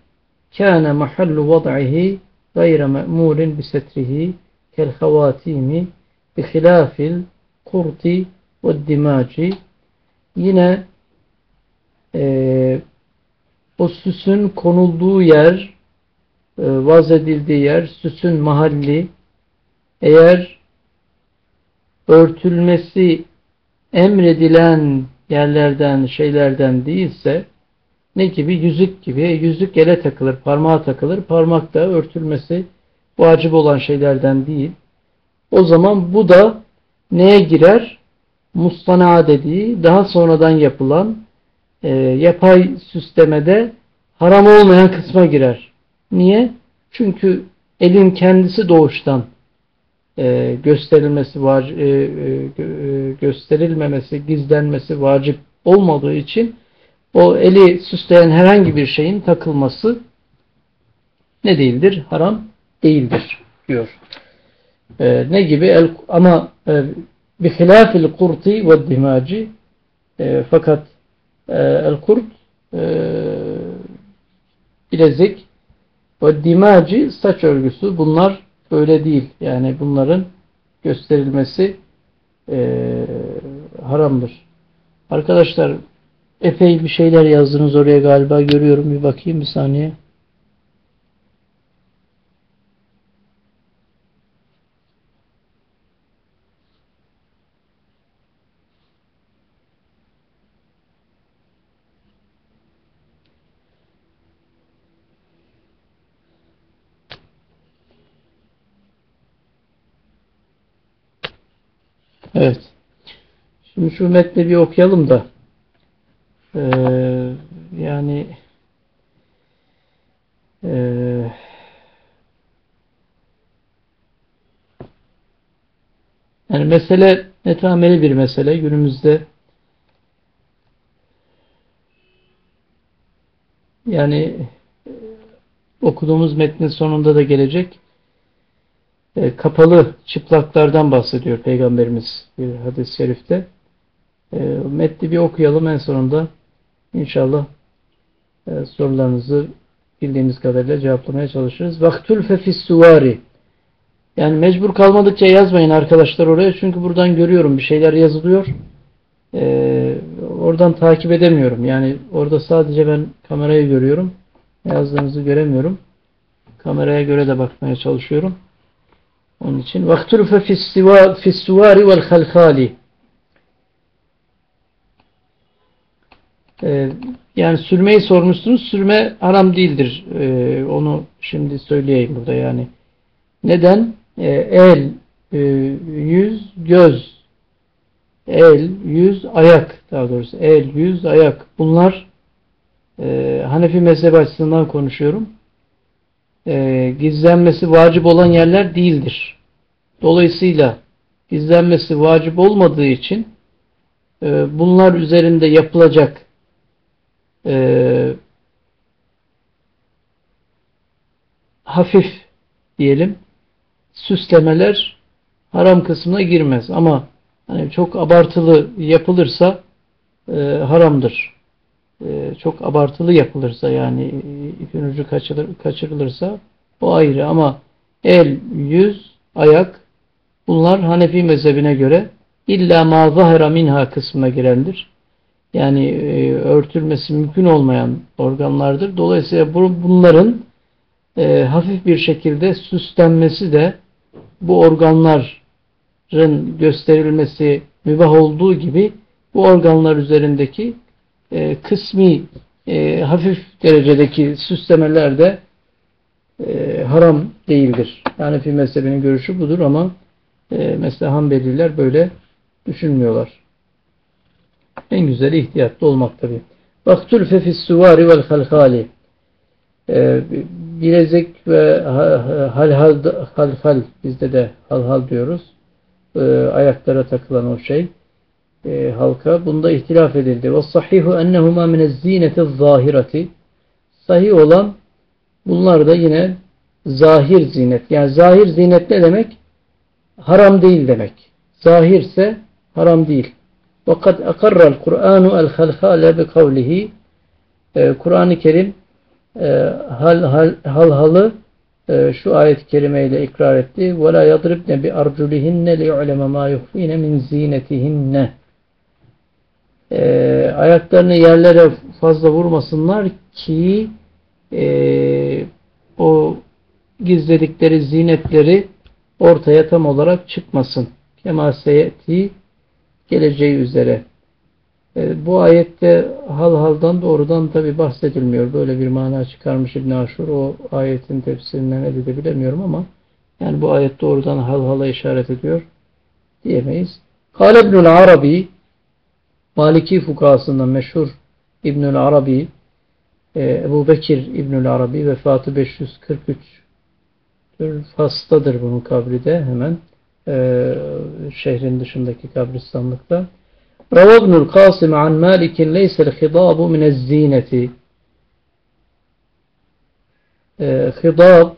kâne mahallu vad'ihi gayre me'murin bisetrihi kel havatimi bihilafil kurti ve dimaci yine e, o süsün konulduğu yer e, vaz edildiği yer süsün mahalli eğer örtülmesi emredilen yerlerden şeylerden değilse ne gibi? Yüzük gibi. Yüzük ele takılır, parmağa takılır. Parmak da örtülmesi vacip olan şeylerden değil. O zaman bu da neye girer? Mustana dediği daha sonradan yapılan e, yapay süslemede haram olmayan kısma girer. Niye? Çünkü elin kendisi doğuştan e, gösterilmesi vacip, e, e, gösterilmemesi, gizlenmesi vacip olmadığı için o eli süsleyen herhangi bir şeyin takılması ne değildir? Haram değildir diyor. Ne gibi? El, ama e, bihilafil kurti ve dimaci fakat el kurt bilezik ve dimaci saç örgüsü bunlar öyle değil. Yani bunların gösterilmesi e, haramdır. Arkadaşlar epey bir şeyler yazdınız oraya galiba görüyorum. Bir bakayım bir saniye. Evet. Şimdi şu metni bir okuyalım da. Ee, yani e, yani mesele netameli bir mesele. Günümüzde yani okuduğumuz metnin sonunda da gelecek. E, kapalı çıplaklardan bahsediyor Peygamberimiz bir hadis-i şerifte. E, metni bir okuyalım en sonunda İnşallah e, sorularınızı bildiğimiz kadarıyla cevaplamaya çalışırız. Vaktül fis suvari yani mecbur kalmadıkça yazmayın arkadaşlar oraya. Çünkü buradan görüyorum bir şeyler yazılıyor. Ee, oradan takip edemiyorum. Yani orada sadece ben kamerayı görüyorum. Yazdığınızı göremiyorum. Kameraya göre de bakmaya çalışıyorum. Onun için vaktülfe fissuvari vel halkali ee, yani sürmeyi sormuşsunuz. Sürme haram değildir. Ee, onu şimdi söyleyeyim burada yani. Neden? Ee, el, e, yüz, göz, el, yüz, ayak daha doğrusu. El, yüz, ayak. Bunlar e, Hanefi mezhebi açısından konuşuyorum e, gizlenmesi vacip olan yerler değildir. Dolayısıyla gizlenmesi vacip olmadığı için e, bunlar üzerinde yapılacak e, hafif diyelim süslemeler haram kısmına girmez. Ama hani çok abartılı yapılırsa e, haramdır. E, çok abartılı yapılırsa yani ipin ucu kaçırılır, kaçırılırsa o ayrı ama el, yüz, ayak bunlar Hanefi mezhebine göre illa ma zahara minha kısmına girendir. Yani e, örtülmesi mümkün olmayan organlardır. Dolayısıyla bu, bunların e, hafif bir şekilde süslenmesi de bu organların gösterilmesi mübah olduğu gibi bu organlar üzerindeki e, kısmi hafif derecedeki süslemeler de haram değildir. Yani fi mezhebinin görüşü budur ama e, mesela Hanbeliler böyle düşünmüyorlar. En güzeli ihtiyatlı olmak tabi. Vaktul fefis suvari vel halhali e, bilezik ve halhal halhal bizde de halhal diyoruz. E, ayaklara takılan o şey e, halka. Bunda ihtilaf edildi. Ve sahihu ennehuma minez zineti zahireti sahih olan bunlar da yine zahir zinet. Yani zahir zinet ne demek? Haram değil demek. Zahirse haram değil. Fakat akarral Kur'anu el halhale bi kavlihi Kur'an-ı Kerim e, hal, hal, hal halı e, şu ayet-i kerimeyle ikrar etti. وَلَا يَضْرِبْنَ بِأَرْجُلِهِنَّ لِيُعْلَمَ مَا يُخْفِينَ مِنْ زِينَتِهِنَّ e, ayaklarını yerlere fazla vurmasınlar ki e, o gizledikleri zinetleri ortaya tam olarak çıkmasın. Kemaseyeti geleceği üzere. E, bu ayette hal haldan doğrudan tabi bahsedilmiyor. Böyle bir mana çıkarmış İbn Aşur. O ayetin tefsirinden ne de bilemiyorum ama yani bu ayet doğrudan hal hala işaret ediyor diyemeyiz. Kale İbnül Arabi Maliki fukasından meşhur İbnül Arabi e, Ebu Bekir İbnül Arabi vefatı 543 Fas'tadır bunun kabri de hemen e, şehrin dışındaki kabristanlıkta. روى ابن القاسم عن مالك ليس الخضاب من الزينة Hidab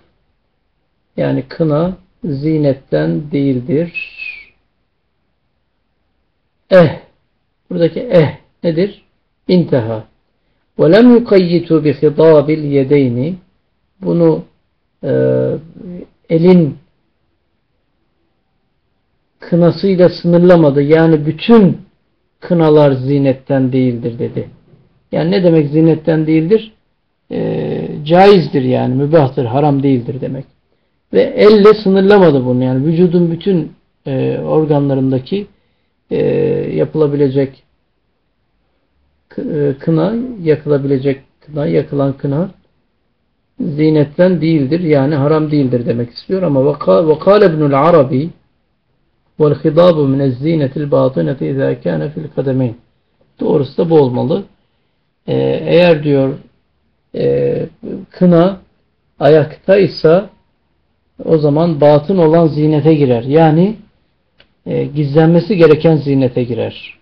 yani kına zinetten değildir. Eh buradaki eh nedir? İnteha. Ve lem yukayyitu bi hidabil yedeyni bunu e, elin kınasıyla sınırlamadı. Yani bütün kınalar zinetten değildir dedi. Yani ne demek zinetten değildir? E, caizdir yani mübahtır, haram değildir demek. Ve elle sınırlamadı bunu yani vücudun bütün e, organlarındaki e, yapılabilecek e, kına, yakılabilecek kına, yakılan kına zinetten değildir yani haram değildir demek istiyor ama vakal ibnul arabi وَالْخِضَابُ مِنَ الزِّينَةِ الْبَاطِنَةِ اِذَا كَانَ فِي الْقَدَمَيْنِ Doğrusu da bu olmalı. Ee, eğer diyor e, kına ayaktaysa o zaman batın olan zinete girer. Yani e, gizlenmesi gereken zinete girer.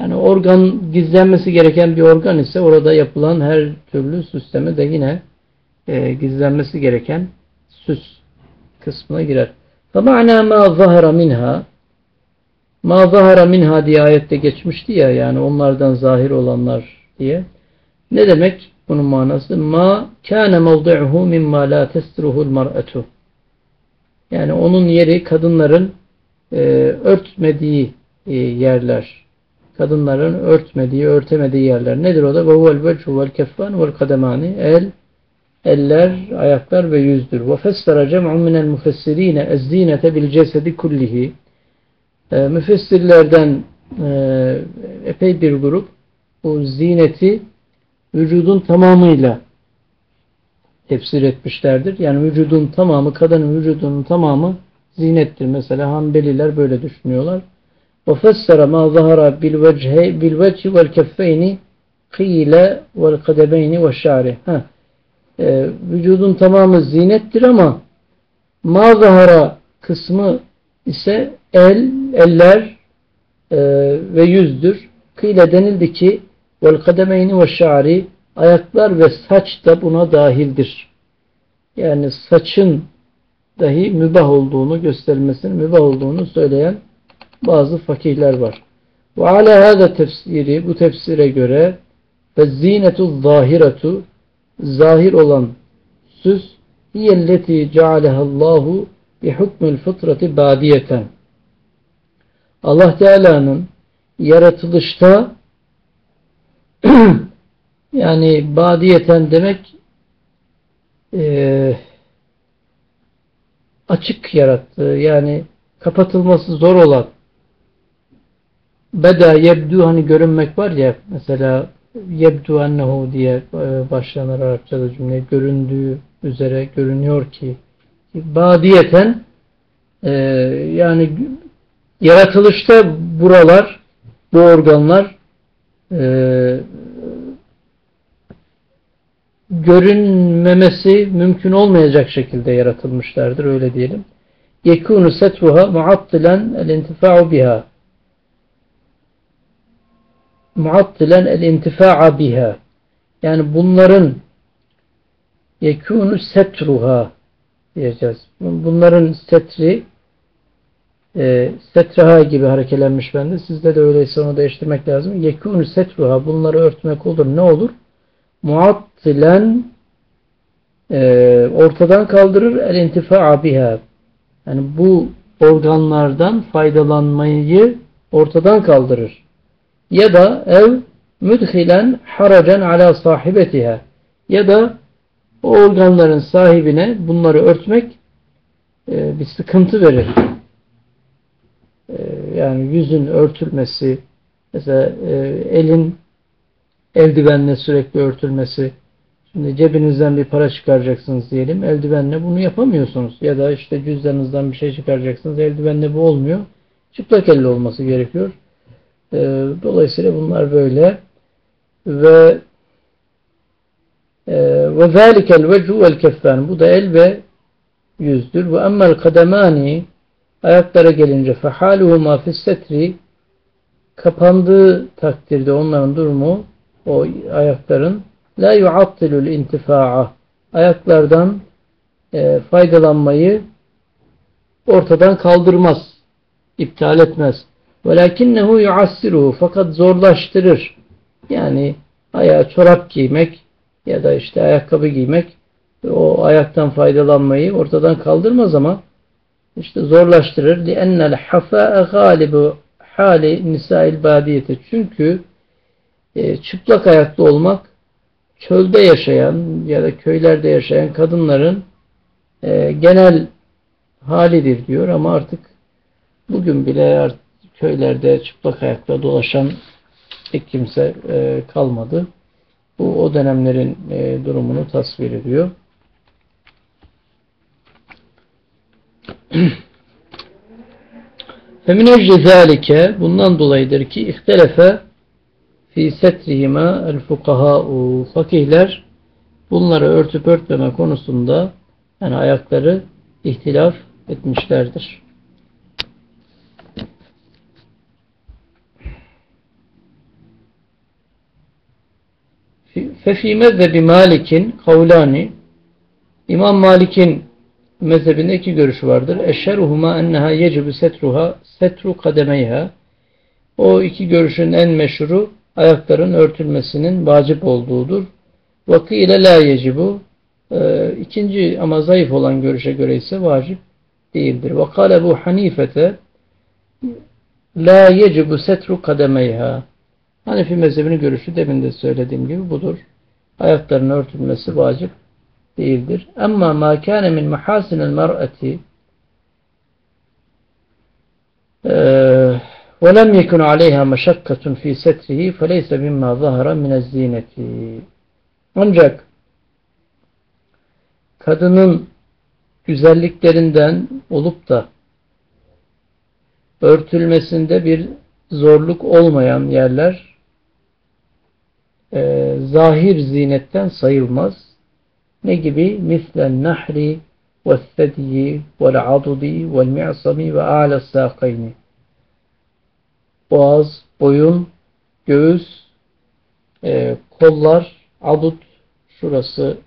Yani organ gizlenmesi gereken bir organ ise orada yapılan her türlü süsleme de yine e, gizlenmesi gereken süs kısmına girer. فَمَعْنَا مَا ظَهَرَ مِنْهَا Ma zahara minha diye ayette geçmişti ya yani onlardan zahir olanlar diye. Ne demek bunun manası? Ma kana mevdi'uhu mimma la testruhu'l mar'atu. Yani onun yeri kadınların e, örtmediği e, yerler. Kadınların örtmediği, örtemediği yerler. Nedir o da? Ve huvel vechu vel keffan vel kademani. El, eller, ayaklar ve yüzdür. Ve fessara cem'un minel mufessirine ezzinete bil cesedi kullihi. E, müfessirlerden e, epey bir grup bu zineti vücudun tamamıyla tefsir etmişlerdir. Yani vücudun tamamı, kadının vücudunun tamamı zinettir. Mesela Hanbeliler böyle düşünüyorlar. وَفَسَّرَ مَا ظَهَرَ بِالْوَجْهِ وَالْكَفَّيْنِ قِيلَ وَالْقَدَبَيْنِ وَالشَّعْرِ e, vücudun tamamı zinettir ama mazahara kısmı ise el, eller e, ve yüzdür. Kıyle denildi ki vel kademeyni ve şa'ri ayaklar ve saç da buna dahildir. Yani saçın dahi mübah olduğunu göstermesinin mübah olduğunu söyleyen bazı fakihler var. Ve ala hada tefsiri bu tefsire göre ve zinetu zahiretu zahir olan süs hiyelleti cealehallahu bi hukmül fıtrati badiyeten. Allah Teala'nın yaratılışta (clears throat) yani badiyeten demek e, açık yarattığı yani kapatılması zor olan beda yebdu hani görünmek var ya mesela yebdu ennehu diye e, başlanır Arapçada cümle göründüğü üzere görünüyor ki badiyeten e, yani yaratılışta buralar bu organlar e, görünmemesi mümkün olmayacak şekilde yaratılmışlardır öyle diyelim. Yekunu setruha muattilen el intifa'u biha muattilen el intifa'a biha yani bunların yekunu setruha diyeceğiz. Bunların setri e, setraha gibi harekelenmiş bende. Sizde de öyleyse onu değiştirmek lazım. Yekunu setruha bunları örtmek olur. Ne olur? Muattilen e, ortadan kaldırır el intifa'a biha. Yani bu organlardan faydalanmayı ortadan kaldırır. Ya da ev müdhilen haracen ala sahibetiha. Ya da o organların sahibine bunları örtmek e, bir sıkıntı verir. E, yani yüzün örtülmesi, mesela e, elin eldivenle sürekli örtülmesi. Şimdi cebinizden bir para çıkaracaksınız diyelim. Eldivenle bunu yapamıyorsunuz. Ya da işte cüzdanınızdan bir şey çıkaracaksınız. Eldivenle bu olmuyor. Çıplak elle olması gerekiyor. E, dolayısıyla bunlar böyle. Ve ve zâlikel vecu vel keffân. Bu da el ve yüzdür. Ve emmel kademani ayaklara gelince fehaluhuma fissetri kapandığı takdirde onların durumu o ayakların la yuattilul intifa'a ayaklardan e, faydalanmayı ortadan kaldırmaz. iptal etmez. Velakinnehu yuassiruhu fakat zorlaştırır. Yani ayağa çorap giymek ya da işte ayakkabı giymek o ayaktan faydalanmayı ortadan kaldırmaz ama işte zorlaştırır. لِأَنَّ الْحَفَاءَ غَالِبُ hali nisail badiyete. Çünkü e, çıplak ayaklı olmak çölde yaşayan ya da köylerde yaşayan kadınların e, genel halidir diyor ama artık bugün bile artık köylerde çıplak ayakla dolaşan pek kimse e, kalmadı. Bu o dönemlerin e, durumunu tasvir ediyor. (clears throat) Femin zalike bundan dolayıdır ki ihtelefe fi setrihima el fakihler bunları örtüp örtmeme konusunda yani ayakları ihtilaf etmişlerdir. Fefi mezhebi Malik'in kavlani İmam Malik'in mezhebinde iki görüşü vardır. Eşeruhuma enneha yecibu setruha setru kademeyha o iki görüşün en meşhuru ayakların örtülmesinin vacip olduğudur. Vakile la yecibu e, ikinci ama zayıf olan görüşe göre ise vacip değildir. Vakale bu Hanifete la yecibu setru kademeyha Hanefi mezhebinin görüşü demin de söylediğim gibi budur ayaklarının örtülmesi vacip değildir. Ama ma kâne min mahasinel mer'ati e, ve lem yekun aleyha meşakkatun fi setrihi feleyse mimma zahara minez zineti. Ancak kadının güzelliklerinden olup da örtülmesinde bir zorluk olmayan yerler e, zahir zinetten sayılmaz. Ne gibi? Mislen nahri ve sediyi ve adudi ve mi'sami ve a'la sâkayni. Boğaz, boyun, göğüs, e, kollar, adut, şurası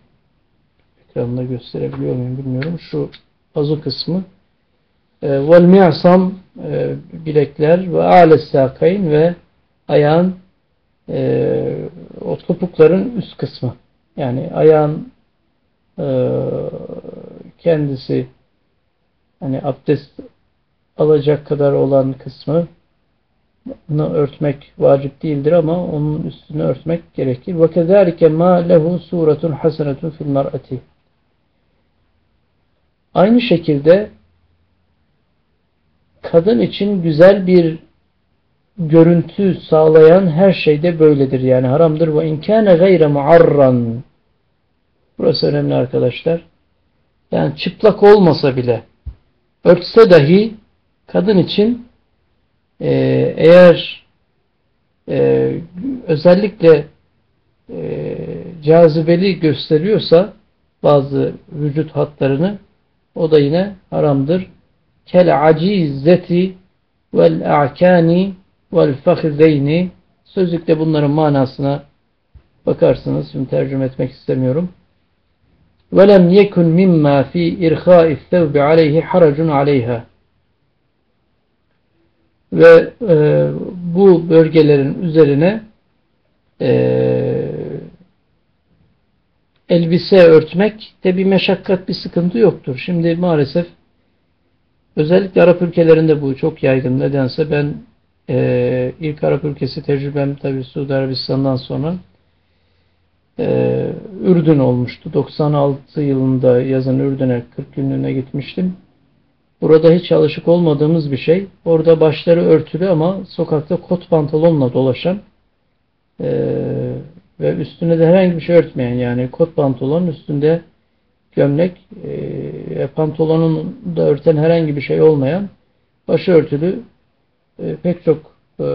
ekranda gösterebiliyor muyum bilmiyorum. Şu pazu kısmı e, vel mi'sam e, bilekler ve a'la sâkayn ve ayağın e, o topukların üst kısmı. Yani ayağın e, kendisi hani abdest alacak kadar olan kısmı örtmek vacip değildir ama onun üstünü örtmek gerekir. Ve kezalike ma lehu suretun hasenetun fil mar'ati. Aynı şekilde kadın için güzel bir görüntü sağlayan her şeyde böyledir. Yani haramdır. Ve inkâne gayre muarran. Burası önemli arkadaşlar. Yani çıplak olmasa bile örtse dahi kadın için e, eğer e, özellikle e, cazibeli gösteriyorsa bazı vücut hatlarını o da yine haramdır. Kel acizeti vel a'kani vel fahizeyni sözlükte bunların manasına bakarsınız. Şimdi tercüme etmek istemiyorum. وَلَمْ يَكُنْ مِمَّا فِي اِرْخَاءِ الثَّوْبِ عَلَيْهِ حَرَجٌ عَلَيْهَا Ve e, bu bölgelerin üzerine e, elbise örtmek de bir meşakkat, bir sıkıntı yoktur. Şimdi maalesef özellikle Arap ülkelerinde bu çok yaygın. Nedense ben e, ilk Arap ülkesi tecrübem tabi Suudi Arabistan'dan sonra e, Ürdün olmuştu. 96 yılında yazın Ürdün'e 40 günlüğüne gitmiştim. Burada hiç alışık olmadığımız bir şey. Orada başları örtülü ama sokakta kot pantolonla dolaşan e, ve üstüne de herhangi bir şey örtmeyen yani kot pantolon üstünde gömlek e, pantolonun da örten herhangi bir şey olmayan başı örtülü e, pek çok e,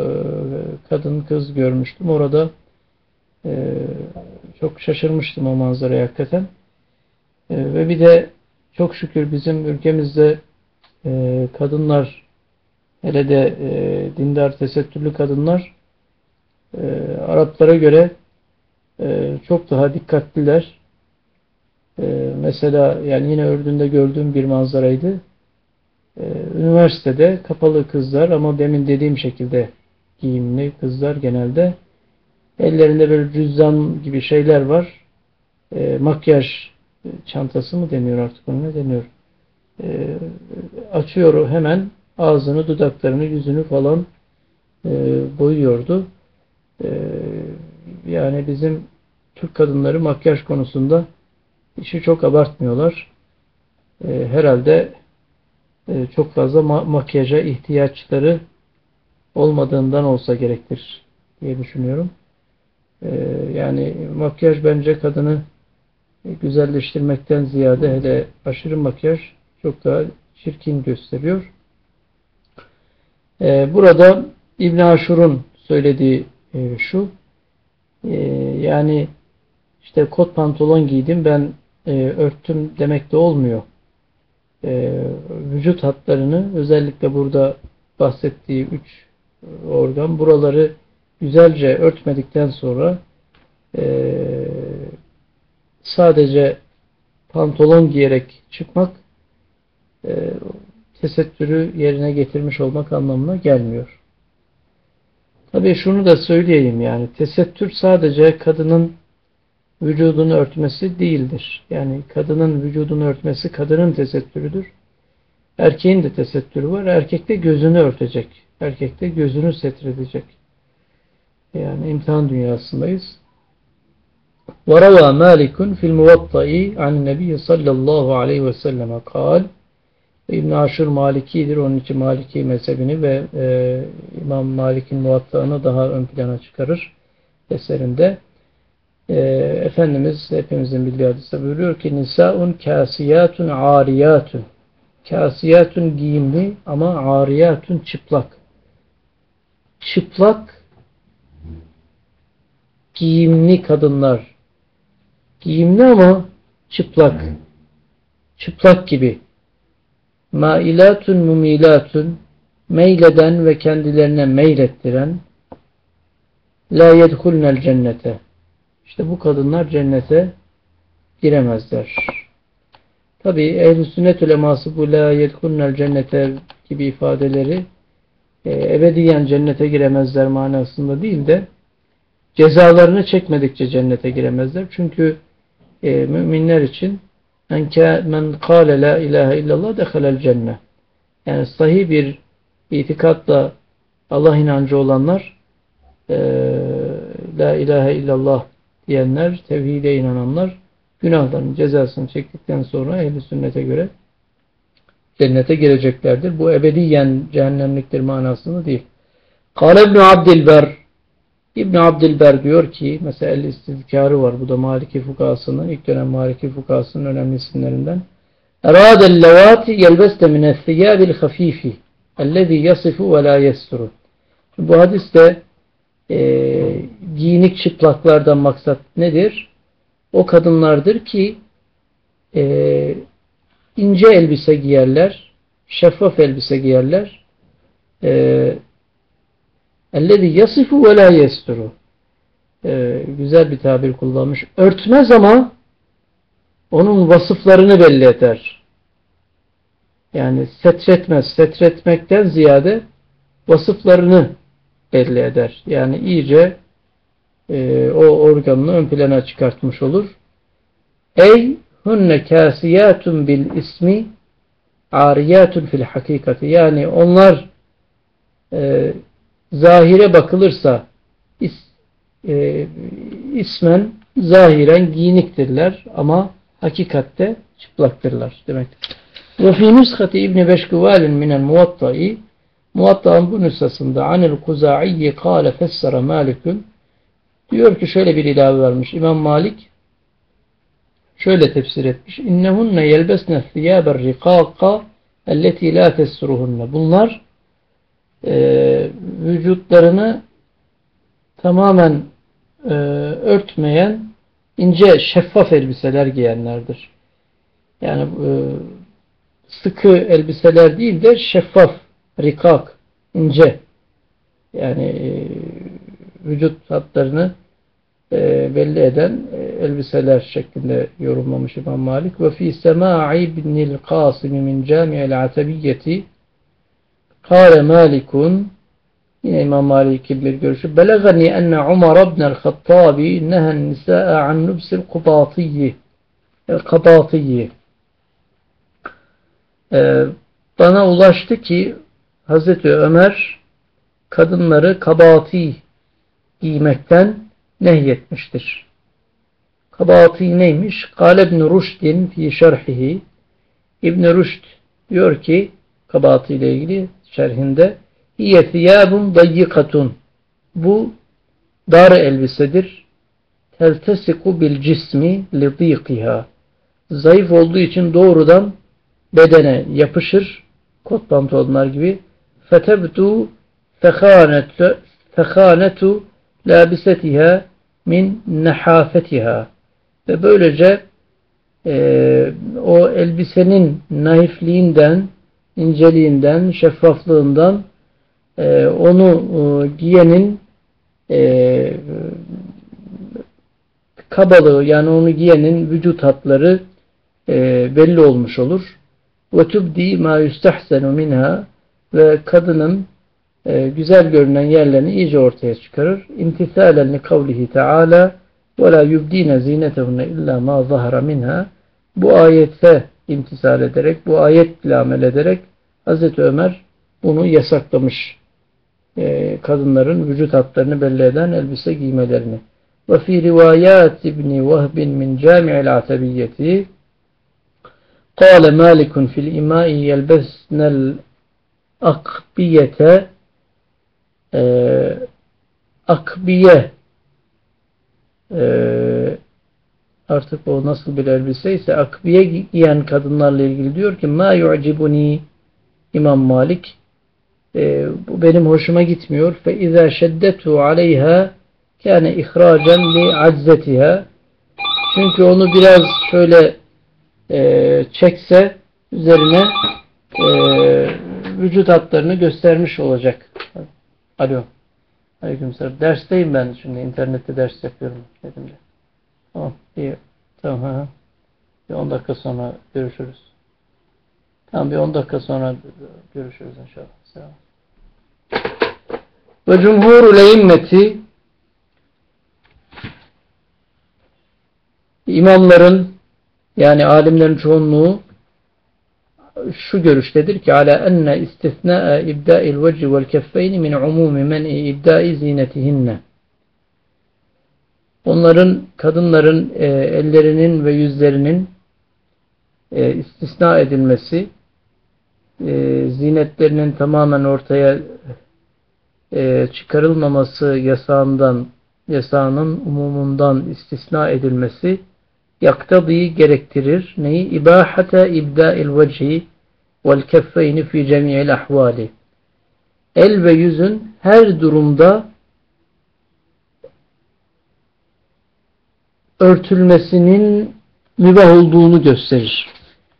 kadın kız görmüştüm. Orada e, çok şaşırmıştım o manzaraya hakikaten. Ve bir de çok şükür bizim ülkemizde kadınlar hele de dindar tesettürlü kadınlar Araplara göre çok daha dikkatliler. Mesela yani yine Ürdün'de gördüğüm bir manzaraydı. Üniversitede kapalı kızlar ama demin dediğim şekilde giyimli kızlar genelde ellerinde böyle cüzdan gibi şeyler var. E, makyaj çantası mı deniyor artık onu ne deniyor? E, açıyor hemen ağzını, dudaklarını, yüzünü falan e, boyuyordu. E, yani bizim Türk kadınları makyaj konusunda işi çok abartmıyorlar. E, herhalde e, çok fazla ma makyaja ihtiyaçları olmadığından olsa gerektir diye düşünüyorum. E, yani makyaj bence kadını güzelleştirmekten ziyade hele aşırı makyaj çok daha çirkin gösteriyor. E, burada İbn Aşur'un söylediği e, şu e, yani işte kot pantolon giydim ben e, örttüm demek de olmuyor. E, vücut hatlarını özellikle burada bahsettiği üç organ buraları güzelce örtmedikten sonra e, sadece pantolon giyerek çıkmak e, tesettürü yerine getirmiş olmak anlamına gelmiyor. Tabii şunu da söyleyeyim yani tesettür sadece kadının vücudunu örtmesi değildir. Yani kadının vücudunu örtmesi kadının tesettürüdür. Erkeğin de tesettürü var. Erkek de gözünü örtecek. Erkek de gözünü setredecek. Yani imtihan dünyasındayız. وروى مالك في الموطأ عن النبي صلى الله عليه وسلم قال İbn Aşur Maliki'dir. Onun için Maliki mezhebini ve e, İmam Malik'in muvattağını daha ön plana çıkarır eserinde. E, Efendimiz hepimizin bildiği hadiste buyuruyor ki Nisaun kasiyatun ariyatun kasiyatun giyimli ama ariyatun çıplak. Çıplak giyimli kadınlar. Giyimli ama çıplak. Çıplak gibi mailatun mumilatun meyleden ve kendilerine meylettiren la yedhulnel cennete işte bu kadınlar cennete giremezler. Tabi ehl-i sünnet uleması bu la yedhulnel cennete gibi ifadeleri e, ebediyen cennete giremezler manasında değil de cezalarını çekmedikçe cennete giremezler. Çünkü e, müminler için men kâle la ilahe illallah dehalel cennet. Yani sahih bir itikatla Allah inancı olanlar e, La ilahe illallah diyenler, tevhide inananlar günahların cezasını çektikten sonra ehl sünnete göre cennete gireceklerdir. Bu ebediyen cehennemliktir manasını değil. Kale İbn Abdilber İbn Abdilber diyor ki mesela el istizkarı var. Bu da Maliki fukasının ilk dönem Maliki fukasının önemli isimlerinden. Eradel levati yelbeste mine thiyabil hafifi ellezî yasifu ve la yesturu. Bu hadiste e, giyinik çıplaklardan maksat nedir? O kadınlardır ki e, ince elbise giyerler, şeffaf elbise giyerler. E, ellezî yasifu ve la yesturu. E, güzel bir tabir kullanmış. Örtmez ama onun vasıflarını belli eder. Yani setretmez. Setretmekten ziyade vasıflarını belli eder. Yani iyice e, o organını ön plana çıkartmış olur. Ey hunne kasiyatun bil ismi ariyatun fil hakikati. Yani onlar e, zahire bakılırsa is, e, ismen zahiren giyiniktirler ama hakikatte çıplaktırlar demektir. Ve fi nüshati İbni Beşkuvalin minel muvatta'ı Muvatta'nın bu nüshasında anil kuzaiyi kâle fessara malikun diyor ki şöyle bir ilave vermiş. İmam Malik şöyle tefsir etmiş. İnnehunne yelbesne thiyâber rikâka elleti la tesruhunne. Bunlar e, vücutlarını tamamen e, örtmeyen ince şeffaf elbiseler giyenlerdir. Yani e, sıkı elbiseler değil de şeffaf, rikak, ince. Yani e, vücut hatlarını e, belli eden e, elbiseler şeklinde yorumlamış İmam Malik. Ve fi sema'i ibnil Qasim min cami'il atabiyyeti Kâle Malikun yine İmam Malik'in bir görüşü Belegani enne Umar ibnel Hattabi nehen nisâ'a an nubsil kubatiyyi kabatiyyi ee, bana ulaştı ki Hazreti Ömer kadınları kabati giymekten nehyetmiştir. Kabati neymiş? Kale İbn Rüşd'in fi şerhihi İbn Rüşd diyor ki kabati ile ilgili şerhinde hiye thiyabun dayyikatun bu dar elbisedir. Teltesiku bil cismi li dikiha zayıf olduğu için doğrudan bedene yapışır kot pantolonlar gibi fetebdu fekhanetu fekhanetu labisetiha min nehafetiha ve böylece e, o elbisenin naifliğinden inceliğinden, şeffaflığından e, onu e, giyenin e, kabalığı yani onu giyenin vücut hatları e, belli olmuş olur. Tubdi ma yustahsenu minha ve kadının e, güzel görünen yerlerini iyice ortaya çıkarır. İmtisalen li kavlihi teala ve la yubdine zinetehunne illa ma zahara minha bu ayette imtisal ederek, bu ayetle amel ederek Hazreti Ömer bunu yasaklamış. E, kadınların vücut hatlarını belli eden elbise giymelerini. Ve fi rivayat İbni Vahbin min cami'il atabiyyeti Kale Malikun fil imai yelbesnel akbiyete e, akbiye e, artık o nasıl bir elbise ise akbiye giyen kadınlarla ilgili diyor ki ma yu'cibuni İmam Malik. E, bu benim hoşuma gitmiyor. Fe izâ şeddetu aleyha kâne ihracen li aczetiha. Çünkü onu biraz şöyle e, çekse üzerine e, vücut hatlarını göstermiş olacak. Alo. Aleykümselam. Dersteyim ben şimdi. internette ders yapıyorum. Dedim de. Tamam. İyi. Tamam. Ha. Bir 10 dakika sonra görüşürüz. Tamam bir 10 dakika sonra görüşürüz inşallah. Selam. Ve cumhurul eimmeti imamların yani alimlerin çoğunluğu şu görüştedir ki ala enne istisna'a ibda'il veci vel keffeyni min umumi men'i ibda'i zinetihinne. Onların, kadınların e, ellerinin ve yüzlerinin e, istisna edilmesi, e, zinetlerinin tamamen ortaya e, çıkarılmaması yasağından, yasağının umumundan istisna edilmesi, yaktadî gerektirir. Neyi? İbâhate ibdâil vecihi vel keffeyni fi cemi'il ahvali. El ve yüzün her durumda örtülmesinin mübah olduğunu gösterir.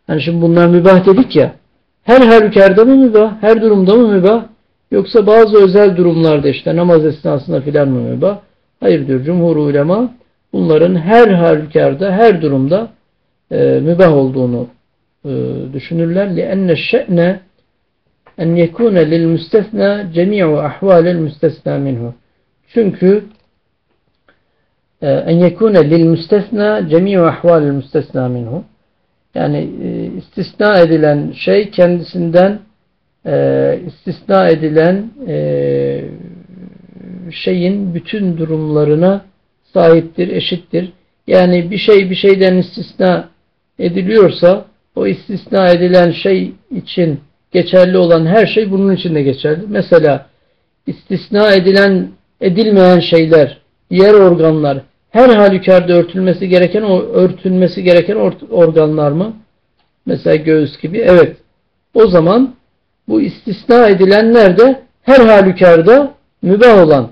Yani şimdi bunlar mübah dedik ya. Her halükarda mı mübah? Her durumda mı mübah? Yoksa bazı özel durumlarda işte namaz esnasında filan mı mübah? Hayır diyor cumhur ulema bunların her halükarda, her durumda e, mübah olduğunu e, düşünürler. لِأَنَّ الشَّأْنَ اَنْ يَكُونَ لِلْمُسْتَثْنَى جَمِيعُ اَحْوَالِ الْمُسْتَثْنَى مِنْهُ Çünkü e, en yekune lil müstesna cemi'u ahvalil müstesna minhu yani e, istisna edilen şey kendisinden e, istisna edilen şeyin bütün durumlarına sahiptir, eşittir. Yani bir şey bir şeyden istisna ediliyorsa o istisna edilen şey için geçerli olan her şey bunun için de geçerli. Mesela istisna edilen edilmeyen şeyler, yer organlar her halükarda örtülmesi gereken örtülmesi gereken organlar mı? Mesela göğüs gibi. Evet. O zaman bu istisna edilenler de her halükarda mübah olan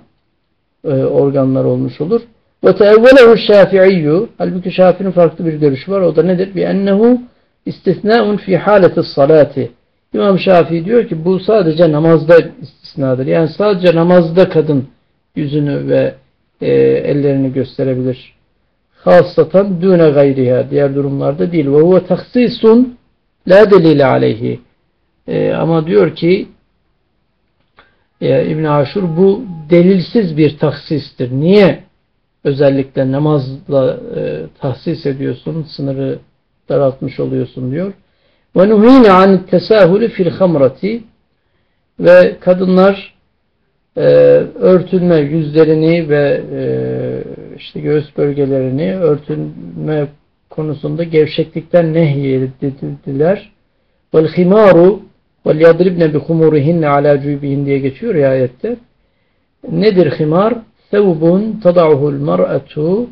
e, organlar olmuş olur. Ve teevvelehu şafi'iyyü halbuki Şafii'nin farklı bir görüşü var. O da nedir? Bi ennehu istisnaun fi haleti salati. İmam Şafii diyor ki bu sadece namazda istisnadır. Yani sadece namazda kadın yüzünü ve e, ellerini gösterebilir. Hasatan düne gayriha. Diğer durumlarda değil. Ve huve taksisun la delile aleyhi. E, ama diyor ki e, İbn Aşur bu delilsiz bir taksistir. Niye özellikle namazla e, tahsis ediyorsun, sınırı daraltmış oluyorsun diyor. Nuhine an tesahülü fil hamrati ve kadınlar e, örtünme yüzlerini ve e, işte göğüs bölgelerini örtünme konusunda gevşeklikten nehyedildiler. Yadribne bi humurihinne ala cübihin diye geçiyor ya ayette. Nedir himar? Sevbun tada'uhul mar'atu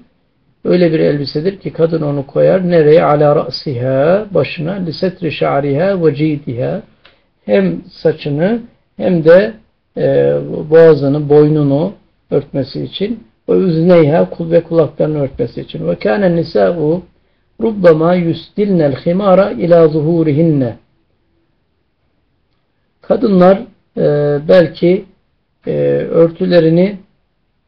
öyle bir elbisedir ki kadın onu koyar nereye? Ala ra'siha başına lisetri şa'riha ve cidiha hem saçını hem de e, boğazını, boynunu örtmesi için ve üzneyha kul ve kulaklarını örtmesi için. Ve kâne nisâ'u rubbama yusdilnel himara ila zuhurihinne. Kadınlar e, belki e, örtülerini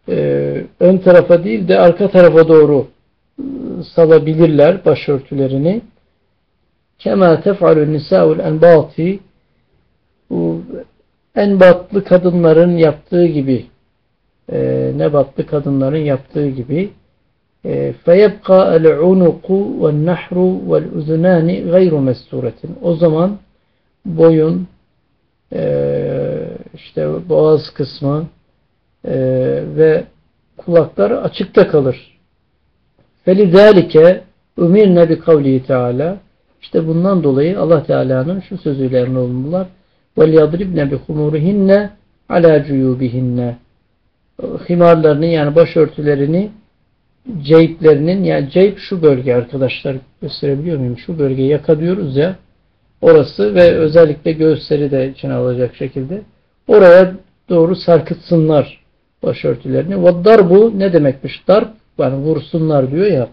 e, ön tarafa değil de arka tarafa doğru e, salabilirler başörtülerini. Kema tef'alü nisâ'ul enbâti en batlı kadınların yaptığı gibi e, nebatlı kadınların yaptığı gibi فَيَبْقَى الْعُنُقُ وَالنَّحْرُ وَالْاُذُنَانِ غَيْرُ مَسْتُورَةٍ O zaman boyun e, işte boğaz kısmı e, ve kulaklar açıkta kalır. Felidalike umirne bi kavlihi teala işte bundan dolayı Allah Teala'nın şu sözüyle emrolundular. Vel yadribne bi humurihinne ala cuyubihinne himarlarını yani başörtülerini ceyplerinin yani ceyp şu bölge arkadaşlar gösterebiliyor muyum? Şu bölgeyi yaka diyoruz ya orası ve özellikle göğüsleri de içine alacak şekilde oraya doğru sarkıtsınlar başörtülerini. Vaddar bu ne demekmiş? Darp yani vursunlar diyor ya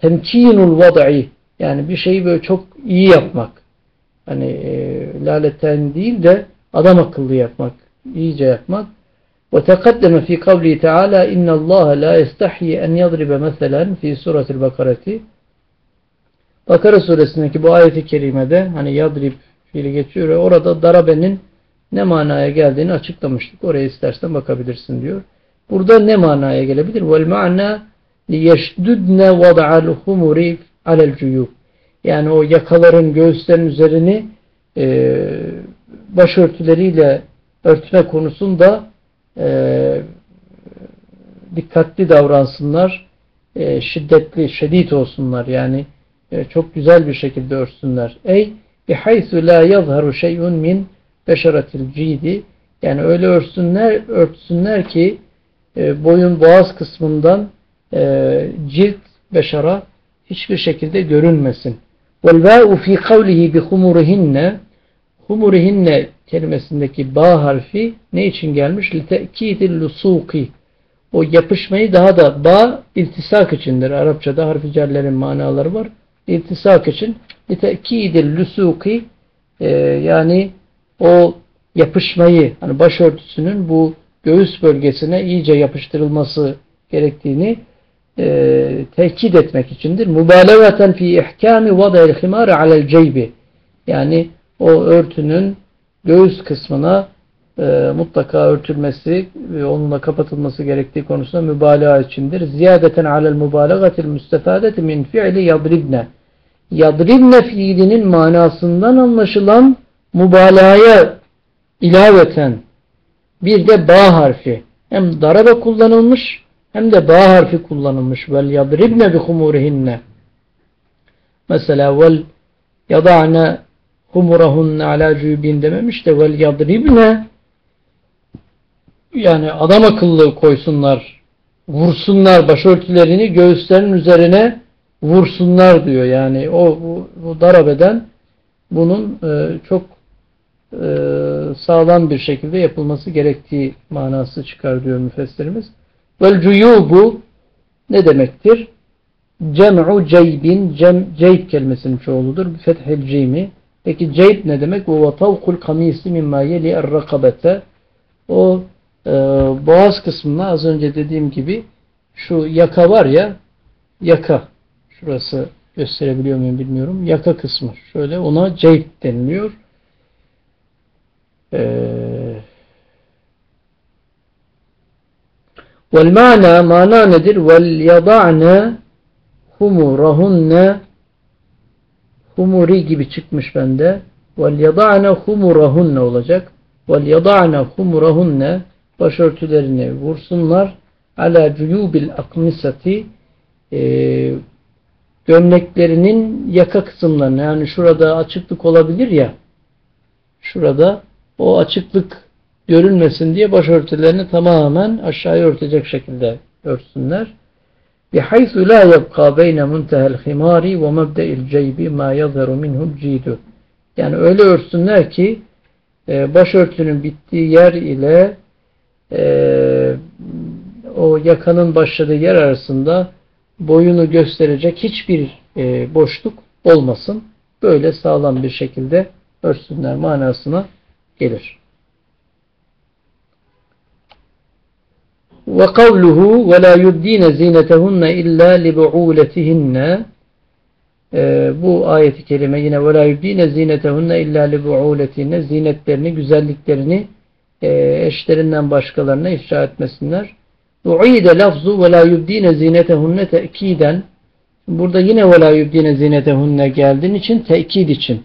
temkinul vad'i yani bir şeyi böyle çok iyi yapmak hani e, laleten değil de adam akıllı yapmak, iyice yapmak. Teqaddeme fi kavli Teala inna Allah la yestahyi en yadribe meselen fi suratil Bakarati. Bakara suresindeki bu ayeti kerimede hani yadrib fiili geçiyor orada darabenin ne manaya geldiğini açıklamıştık. Oraya istersen bakabilirsin diyor. Burada ne manaya gelebilir? Vel ma'na liyeşdudne vada'al humuri alel cuyub. Yani o yakaların, göğüslerin üzerini e, başörtüleriyle örtme konusunda e, dikkatli davransınlar, e, şiddetli, şiddet olsunlar. Yani e, çok güzel bir şekilde örtsünler. Ey bihaythu la yazharu şey'un min beşeratil cidi yani öyle örtsünler, örtsünler ki e, boyun boğaz kısmından e, cilt beşara hiçbir şekilde görünmesin. وَالْبَاءُ ف۪ي قَوْلِهِ بِخُمُرِهِنَّ Humurihinne kelimesindeki ba harfi ne için gelmiş? لِتَأْكِيدِ lusuki O yapışmayı daha da ba iltisak içindir. Arapçada harfi cerlerin manaları var. İltisak için لِتَأْكِيدِ lusuki e, yani o yapışmayı hani başörtüsünün bu göğüs bölgesine iyice yapıştırılması gerektiğini e, tekit etmek içindir. Mübalağaten fi ihkami vada'il himari alel ceybi. Yani o örtünün göğüs kısmına e, mutlaka örtülmesi ve onunla kapatılması gerektiği konusunda mübalağa içindir. Ziyadeten alel mübalağatil müstefadeti min fi'li yadribne. Yadribne fiilinin manasından anlaşılan mübalağaya ilaveten bir de ba harfi hem darabe kullanılmış hem de ba harfi kullanılmış. Vel yadribne bi humurihinne. Mesela vel yada'ne humurahunne ala cübin dememiş de vel yadribne yani adam akıllı koysunlar vursunlar başörtülerini göğüslerin üzerine vursunlar diyor. Yani o bu, bu darabeden bunun e, çok sağlam bir şekilde yapılması gerektiği manası çıkar diyor müfessirimiz. Vel cuyubu ne demektir? Cem'u ceybin, cem, ceyb kelimesinin çoğuludur. Fethil cimi. Peki ceyb ne demek? O tavkul kamisi mimma yeli er-rakabete. O e, boğaz kısmına az önce dediğim gibi şu yaka var ya yaka. Şurası gösterebiliyor muyum bilmiyorum. Yaka kısmı. Şöyle ona ceyb deniliyor. Eee Vel mana mana nedir? Vel yada'ne humurahunne humuri gibi çıkmış bende. Vel yada'ne humurahunne olacak. Vel yada'ne humurahunne başörtülerini vursunlar. Ala cuyubil akmisati e, gömleklerinin yaka kısımlarına yani şurada açıklık olabilir ya şurada o açıklık görünmesin diye başörtülerini tamamen aşağıya örtecek şekilde örtsünler. بحيث لا يبقى بين منتهى الخمار ومبدأ الجيب ما يظهر منه الجيد. Yani öyle örtsünler ki e, başörtünün bittiği yer ile e, o yakanın başladığı yer arasında boyunu gösterecek hiçbir e, boşluk olmasın. Böyle sağlam bir şekilde örtsünler manasına gelir. Ve kavluhu ve la yubdine zinetehunne illa li bu'uletihinne bu ayeti kerime yine ve la yubdine zinetehunne illa li bu'uletihinne zinetlerini, güzelliklerini e, eşlerinden başkalarına ifşa etmesinler. U'ide lafzu ve la yubdine zinetehunne te'kiden Burada yine ve la yubdine zinetehunne geldiğin için tekid için.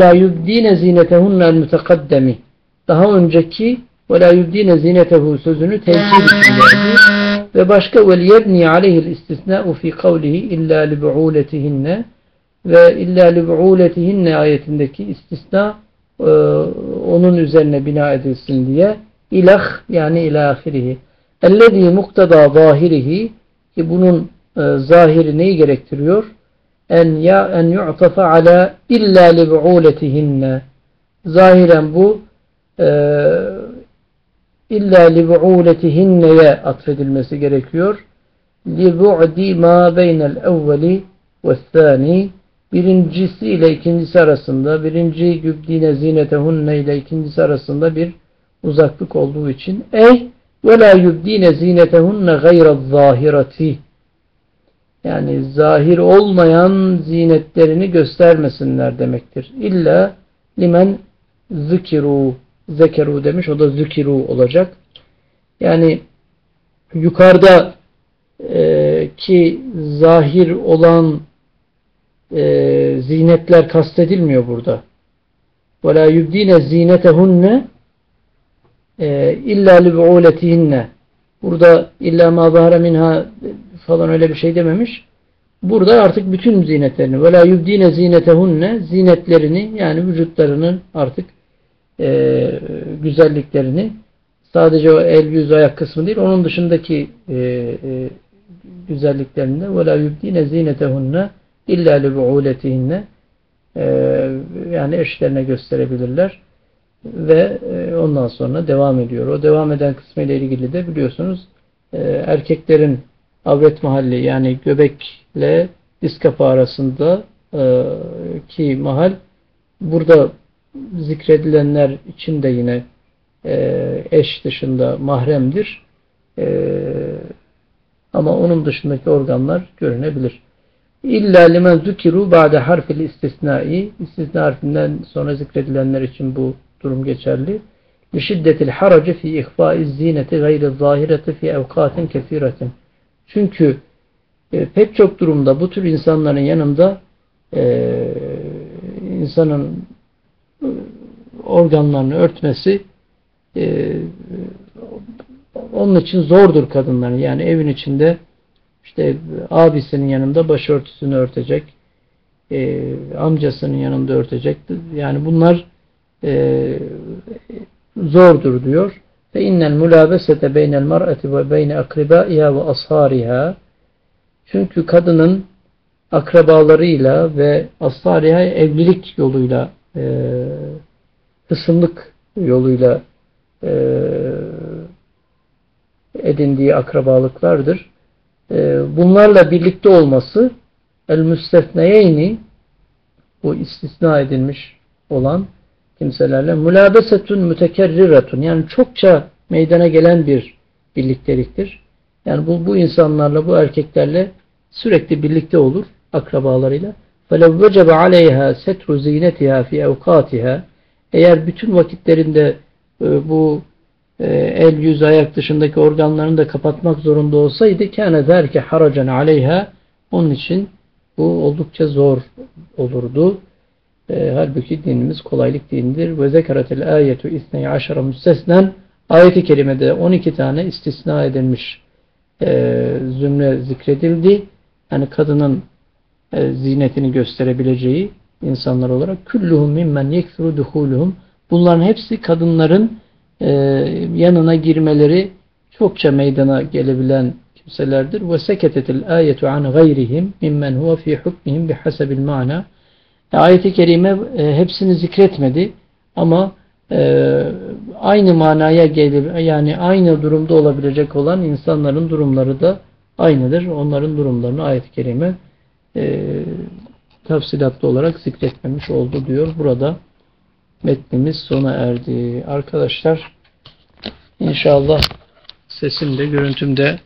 La yubdine zinetehunne el mütekaddemi. Daha önceki la yubdine zinetehu sözünü tevkid için geldi. Ve başka aleyhil istisna'u fi kavlihi illa li bu'uletihinne ve illa li bu'uletihinne ayetindeki istisna e, onun üzerine bina edilsin diye ilah yani ilahirihi ellezî muktada zahirihi ki bunun e, zahiri neyi gerektiriyor? En ya en yu'tafa ala illa li bu'uletihinne. Zahiren bu e, illa li bu'uletihinneye atfedilmesi gerekiyor. Li bu'di ma beynel evveli ve thani. Birincisi ile ikincisi arasında birinci yübdine zinetehunne ile ikincisi arasında bir uzaklık olduğu için ey ve la yübdine zinetehunne gayra zahirati yani zahir olmayan zinetlerini göstermesinler demektir. İlla limen zikiru zekeru demiş. O da zükiru olacak. Yani yukarıda e, ki zahir olan e, zinetler kastedilmiyor burada. وَلَا يُبْد۪ينَ زِينَتَهُنَّ illa لِبْعُولَتِهِنَّ Burada illa ma zahara minha falan öyle bir şey dememiş. Burada artık bütün zinetlerini ve la yubdine zinetehunne zinetlerini yani vücutlarının artık e, güzelliklerini sadece o el yüz ayak kısmı değil onun dışındaki e, e, güzelliklerinde ve la yubdine zinetehunne illa li buuletihinne yani eşlerine gösterebilirler ve e, ondan sonra devam ediyor. O devam eden kısmı ile ilgili de biliyorsunuz e, erkeklerin avret mahalli yani göbekle diz kapağı arasında e, ki mahal burada zikredilenler için de yine eş dışında mahremdir. Ama onun dışındaki organlar görünebilir. İlla limen zukiru ba'de harfil istisnai istisna harfinden sonra zikredilenler için bu durum geçerli. Şiddetil haraci fi ihfai zineti gayri zahireti fi evkatin kesiretin. Çünkü e, pek çok durumda bu tür insanların yanında e, insanın e, organlarını örtmesi e, onun için zordur kadınların. Yani evin içinde işte abisinin yanında başörtüsünü örtecek, e, amcasının yanında örtecek. Yani bunlar e, zordur diyor. Fe innel mulabesete beynel mar'ati ve beyne akribaiha ve ashariha çünkü kadının akrabalarıyla ve ashariha evlilik yoluyla e, hısımlık yoluyla e, edindiği akrabalıklardır. E, bunlarla birlikte olması el müstefneyeyni bu istisna edilmiş olan kimselerle mülabesetun mütekerriretun yani çokça meydana gelen bir birlikteliktir. Yani bu, bu insanlarla, bu erkeklerle sürekli birlikte olur akrabalarıyla. فَلَوْ وَجَبَ عَلَيْهَا سَتْرُ زِينَتِهَا فِي اَوْقَاتِهَا Eğer bütün vakitlerinde e, bu e, el, yüz, ayak dışındaki organlarını da kapatmak zorunda olsaydı كَانَ ذَٰلِكَ haracan aleyha Onun için bu oldukça zor olurdu. E, halbuki dinimiz kolaylık dinidir. Ve zekaratel ayetu isneyi aşara müstesnen ayeti kerimede 12 tane istisna edilmiş e, zümre zikredildi. Yani kadının e, zinetini gösterebileceği insanlar olarak külluhum mimmen yekfuru duhuluhum bunların hepsi kadınların e, yanına girmeleri çokça meydana gelebilen kimselerdir. Ve seketetil ayetu an gayrihim mimmen huve fi hukmihim bihasebil mana Ayet-i Kerime e, hepsini zikretmedi ama e, aynı manaya gelir yani aynı durumda olabilecek olan insanların durumları da aynıdır. Onların durumlarını ayet-i kerime e, tafsilatlı olarak zikretmemiş oldu diyor. Burada metnimiz sona erdi. Arkadaşlar inşallah sesim de görüntüm de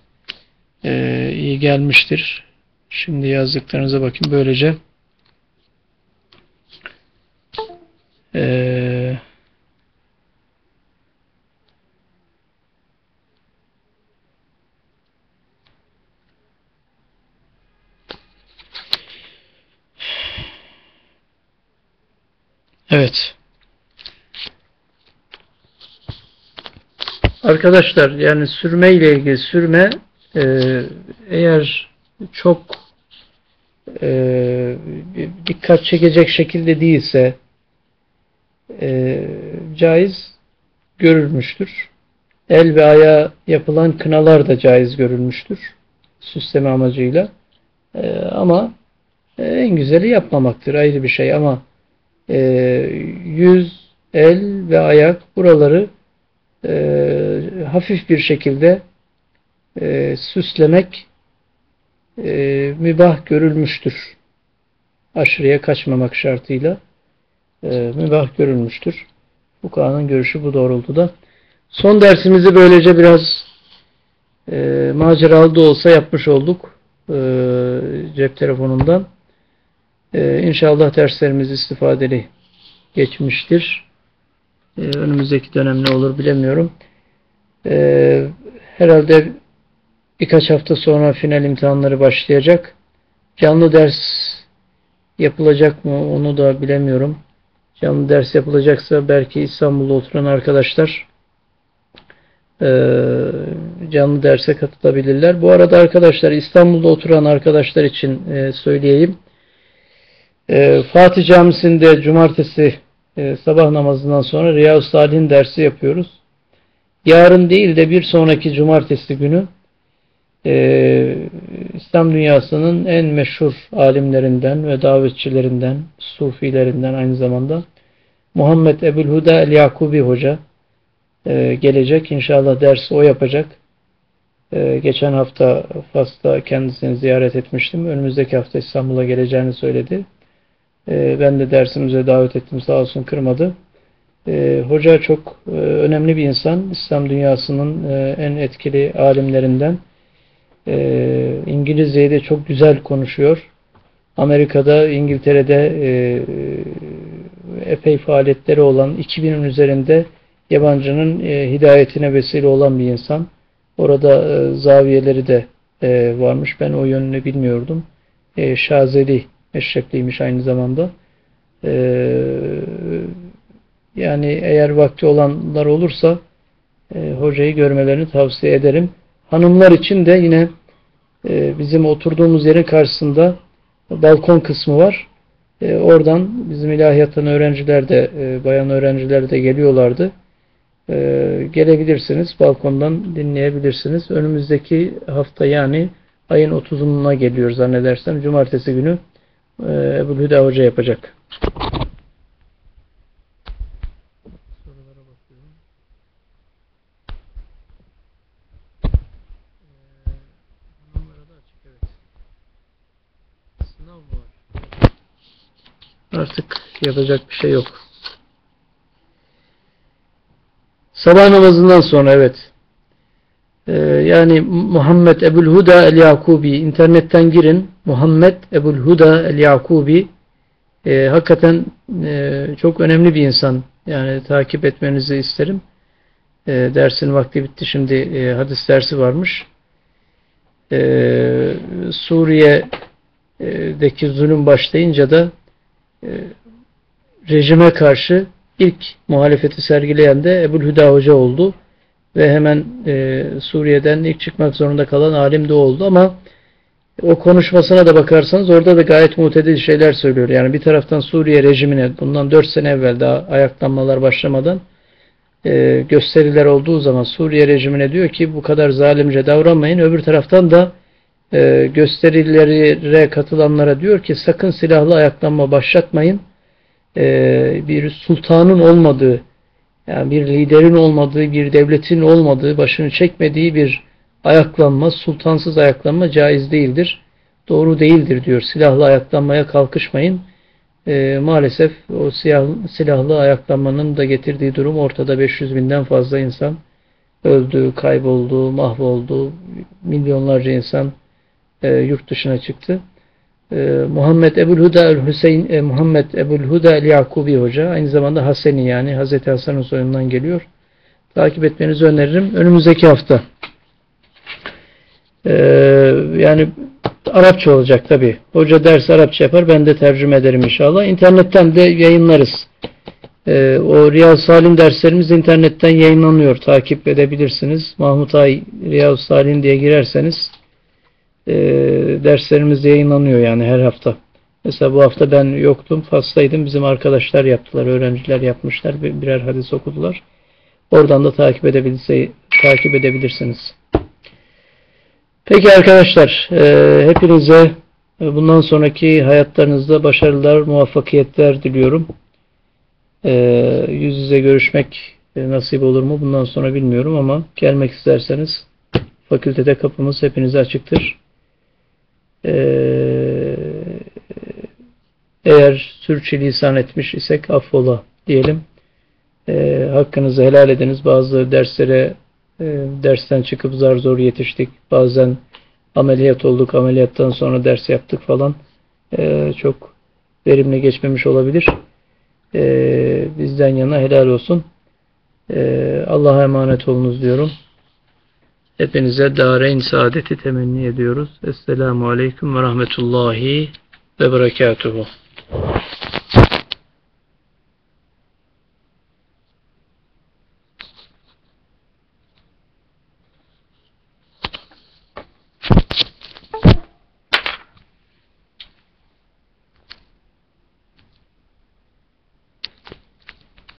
e, iyi gelmiştir. Şimdi yazdıklarınıza bakın. Böylece eee Evet. Arkadaşlar yani sürme ile ilgili sürme e, eğer çok e, dikkat çekecek şekilde değilse e, caiz görülmüştür. El ve ayağa yapılan kınalar da caiz görülmüştür. Süsleme amacıyla. E, ama e, en güzeli yapmamaktır ayrı bir şey ama e, yüz, el ve ayak buraları e, hafif bir şekilde e, süslemek e, mübah görülmüştür. Aşırıya kaçmamak şartıyla e, mübah görülmüştür. Fukaha'nın görüşü bu doğrultuda. Son dersimizi böylece biraz e, maceralı da olsa yapmış olduk. E, cep telefonundan. E, inşallah derslerimiz istifadeli geçmiştir. E, önümüzdeki dönem ne olur bilemiyorum. E, herhalde birkaç hafta sonra final imtihanları başlayacak. Canlı ders yapılacak mı onu da bilemiyorum. Canlı ders yapılacaksa belki İstanbul'da oturan arkadaşlar e, canlı derse katılabilirler. Bu arada arkadaşlar İstanbul'da oturan arkadaşlar için e, söyleyeyim. E, Fatih Camisi'nde cumartesi sabah namazından sonra Riyav Salih'in dersi yapıyoruz. Yarın değil de bir sonraki cumartesi günü e, İslam dünyasının en meşhur alimlerinden ve davetçilerinden, sufilerinden aynı zamanda Muhammed Ebu'l-Huda el-Yakubi Hoca e, gelecek. İnşallah dersi o yapacak. E, geçen hafta Fas'ta kendisini ziyaret etmiştim. Önümüzdeki hafta İstanbul'a geleceğini söyledi. E, ben de dersimize davet ettim. Sağ olsun kırmadı. E, hoca çok e, önemli bir insan. İslam dünyasının e, en etkili alimlerinden. E, İngilizceyi de çok güzel konuşuyor. Amerika'da, İngiltere'de e, epey faaliyetleri olan 2000'in üzerinde yabancının e, hidayetine vesile olan bir insan. Orada e, zaviyeleri de e, varmış. Ben o yönünü bilmiyordum. E, Şazeli eşrefliymiş aynı zamanda. E, yani eğer vakti olanlar olursa e, hocayı görmelerini tavsiye ederim. Hanımlar için de yine e, bizim oturduğumuz yerin karşısında balkon kısmı var. E, oradan bizim ilahiyattan öğrenciler de, e, bayan öğrenciler de geliyorlardı. E, gelebilirsiniz. Balkondan dinleyebilirsiniz. Önümüzdeki hafta yani ayın 30'una geliyor zannedersem. Cumartesi günü e, Ebu Hüda Hoca yapacak. Sorulara bakıyorum. Hanımlara da açık evet. Sınav mı var? Artık yapacak bir şey yok. Sabah namazından sonra evet. Ee, yani Muhammed Ebul Huda el Yakubi internetten girin. Muhammed Ebul Huda el Yakubi ee, hakikaten e, çok önemli bir insan. Yani takip etmenizi isterim. E, dersin vakti bitti. Şimdi e, hadis dersi varmış. E, Suriye'deki zulüm başlayınca da e, rejime karşı ilk muhalefeti sergileyen de Ebul Hüda Hoca oldu. Ve hemen e, Suriye'den ilk çıkmak zorunda kalan alim de oldu ama o konuşmasına da bakarsanız orada da gayet mutedil şeyler söylüyor. Yani bir taraftan Suriye rejimine bundan 4 sene evvel daha ayaklanmalar başlamadan e, gösteriler olduğu zaman Suriye rejimine diyor ki bu kadar zalimce davranmayın. Öbür taraftan da e, gösterilere katılanlara diyor ki sakın silahlı ayaklanma başlatmayın. E, bir sultanın olmadığı yani bir liderin olmadığı, bir devletin olmadığı, başını çekmediği bir ayaklanma, sultansız ayaklanma caiz değildir. Doğru değildir diyor. Silahlı ayaklanmaya kalkışmayın. E, maalesef o siyah, silahlı ayaklanmanın da getirdiği durum ortada 500 binden fazla insan öldü, kayboldu, mahvoldu. Milyonlarca insan e, yurt dışına çıktı. E, Muhammed Ebul Huda el Hüseyin e, Muhammed Ebul Huda el Yakubi Hoca aynı zamanda Haseni yani Hazreti Hasan'ın soyundan geliyor. Takip etmenizi öneririm. Önümüzdeki hafta ee, yani Arapça olacak tabi. Hoca ders Arapça yapar. Ben de tercüme ederim inşallah. İnternetten de yayınlarız. Ee, o Riyaz Salim derslerimiz internetten yayınlanıyor. Takip edebilirsiniz. Mahmut Ay Riyaz Salim diye girerseniz e, derslerimiz yayınlanıyor yani her hafta. Mesela bu hafta ben yoktum. Fas'taydım. Bizim arkadaşlar yaptılar. Öğrenciler yapmışlar. Birer hadis okudular. Oradan da takip, edebilse, takip edebilirsiniz. Peki arkadaşlar, e, hepinize bundan sonraki hayatlarınızda başarılar, muvaffakiyetler diliyorum. E, yüz yüze görüşmek e, nasip olur mu bundan sonra bilmiyorum ama gelmek isterseniz fakültede kapımız hepinize açıktır. E, eğer sürçülisan etmiş isek affola diyelim. E, hakkınızı helal ediniz. Bazı derslere e, dersten çıkıp zar zor yetiştik. Bazen ameliyat olduk. Ameliyattan sonra ders yaptık falan. E, çok verimli geçmemiş olabilir. E, bizden yana helal olsun. E, Allah'a emanet olunuz diyorum. Hepinize dareyn saadeti temenni ediyoruz. Esselamu Aleyküm ve Rahmetullahi ve Berekatuhu.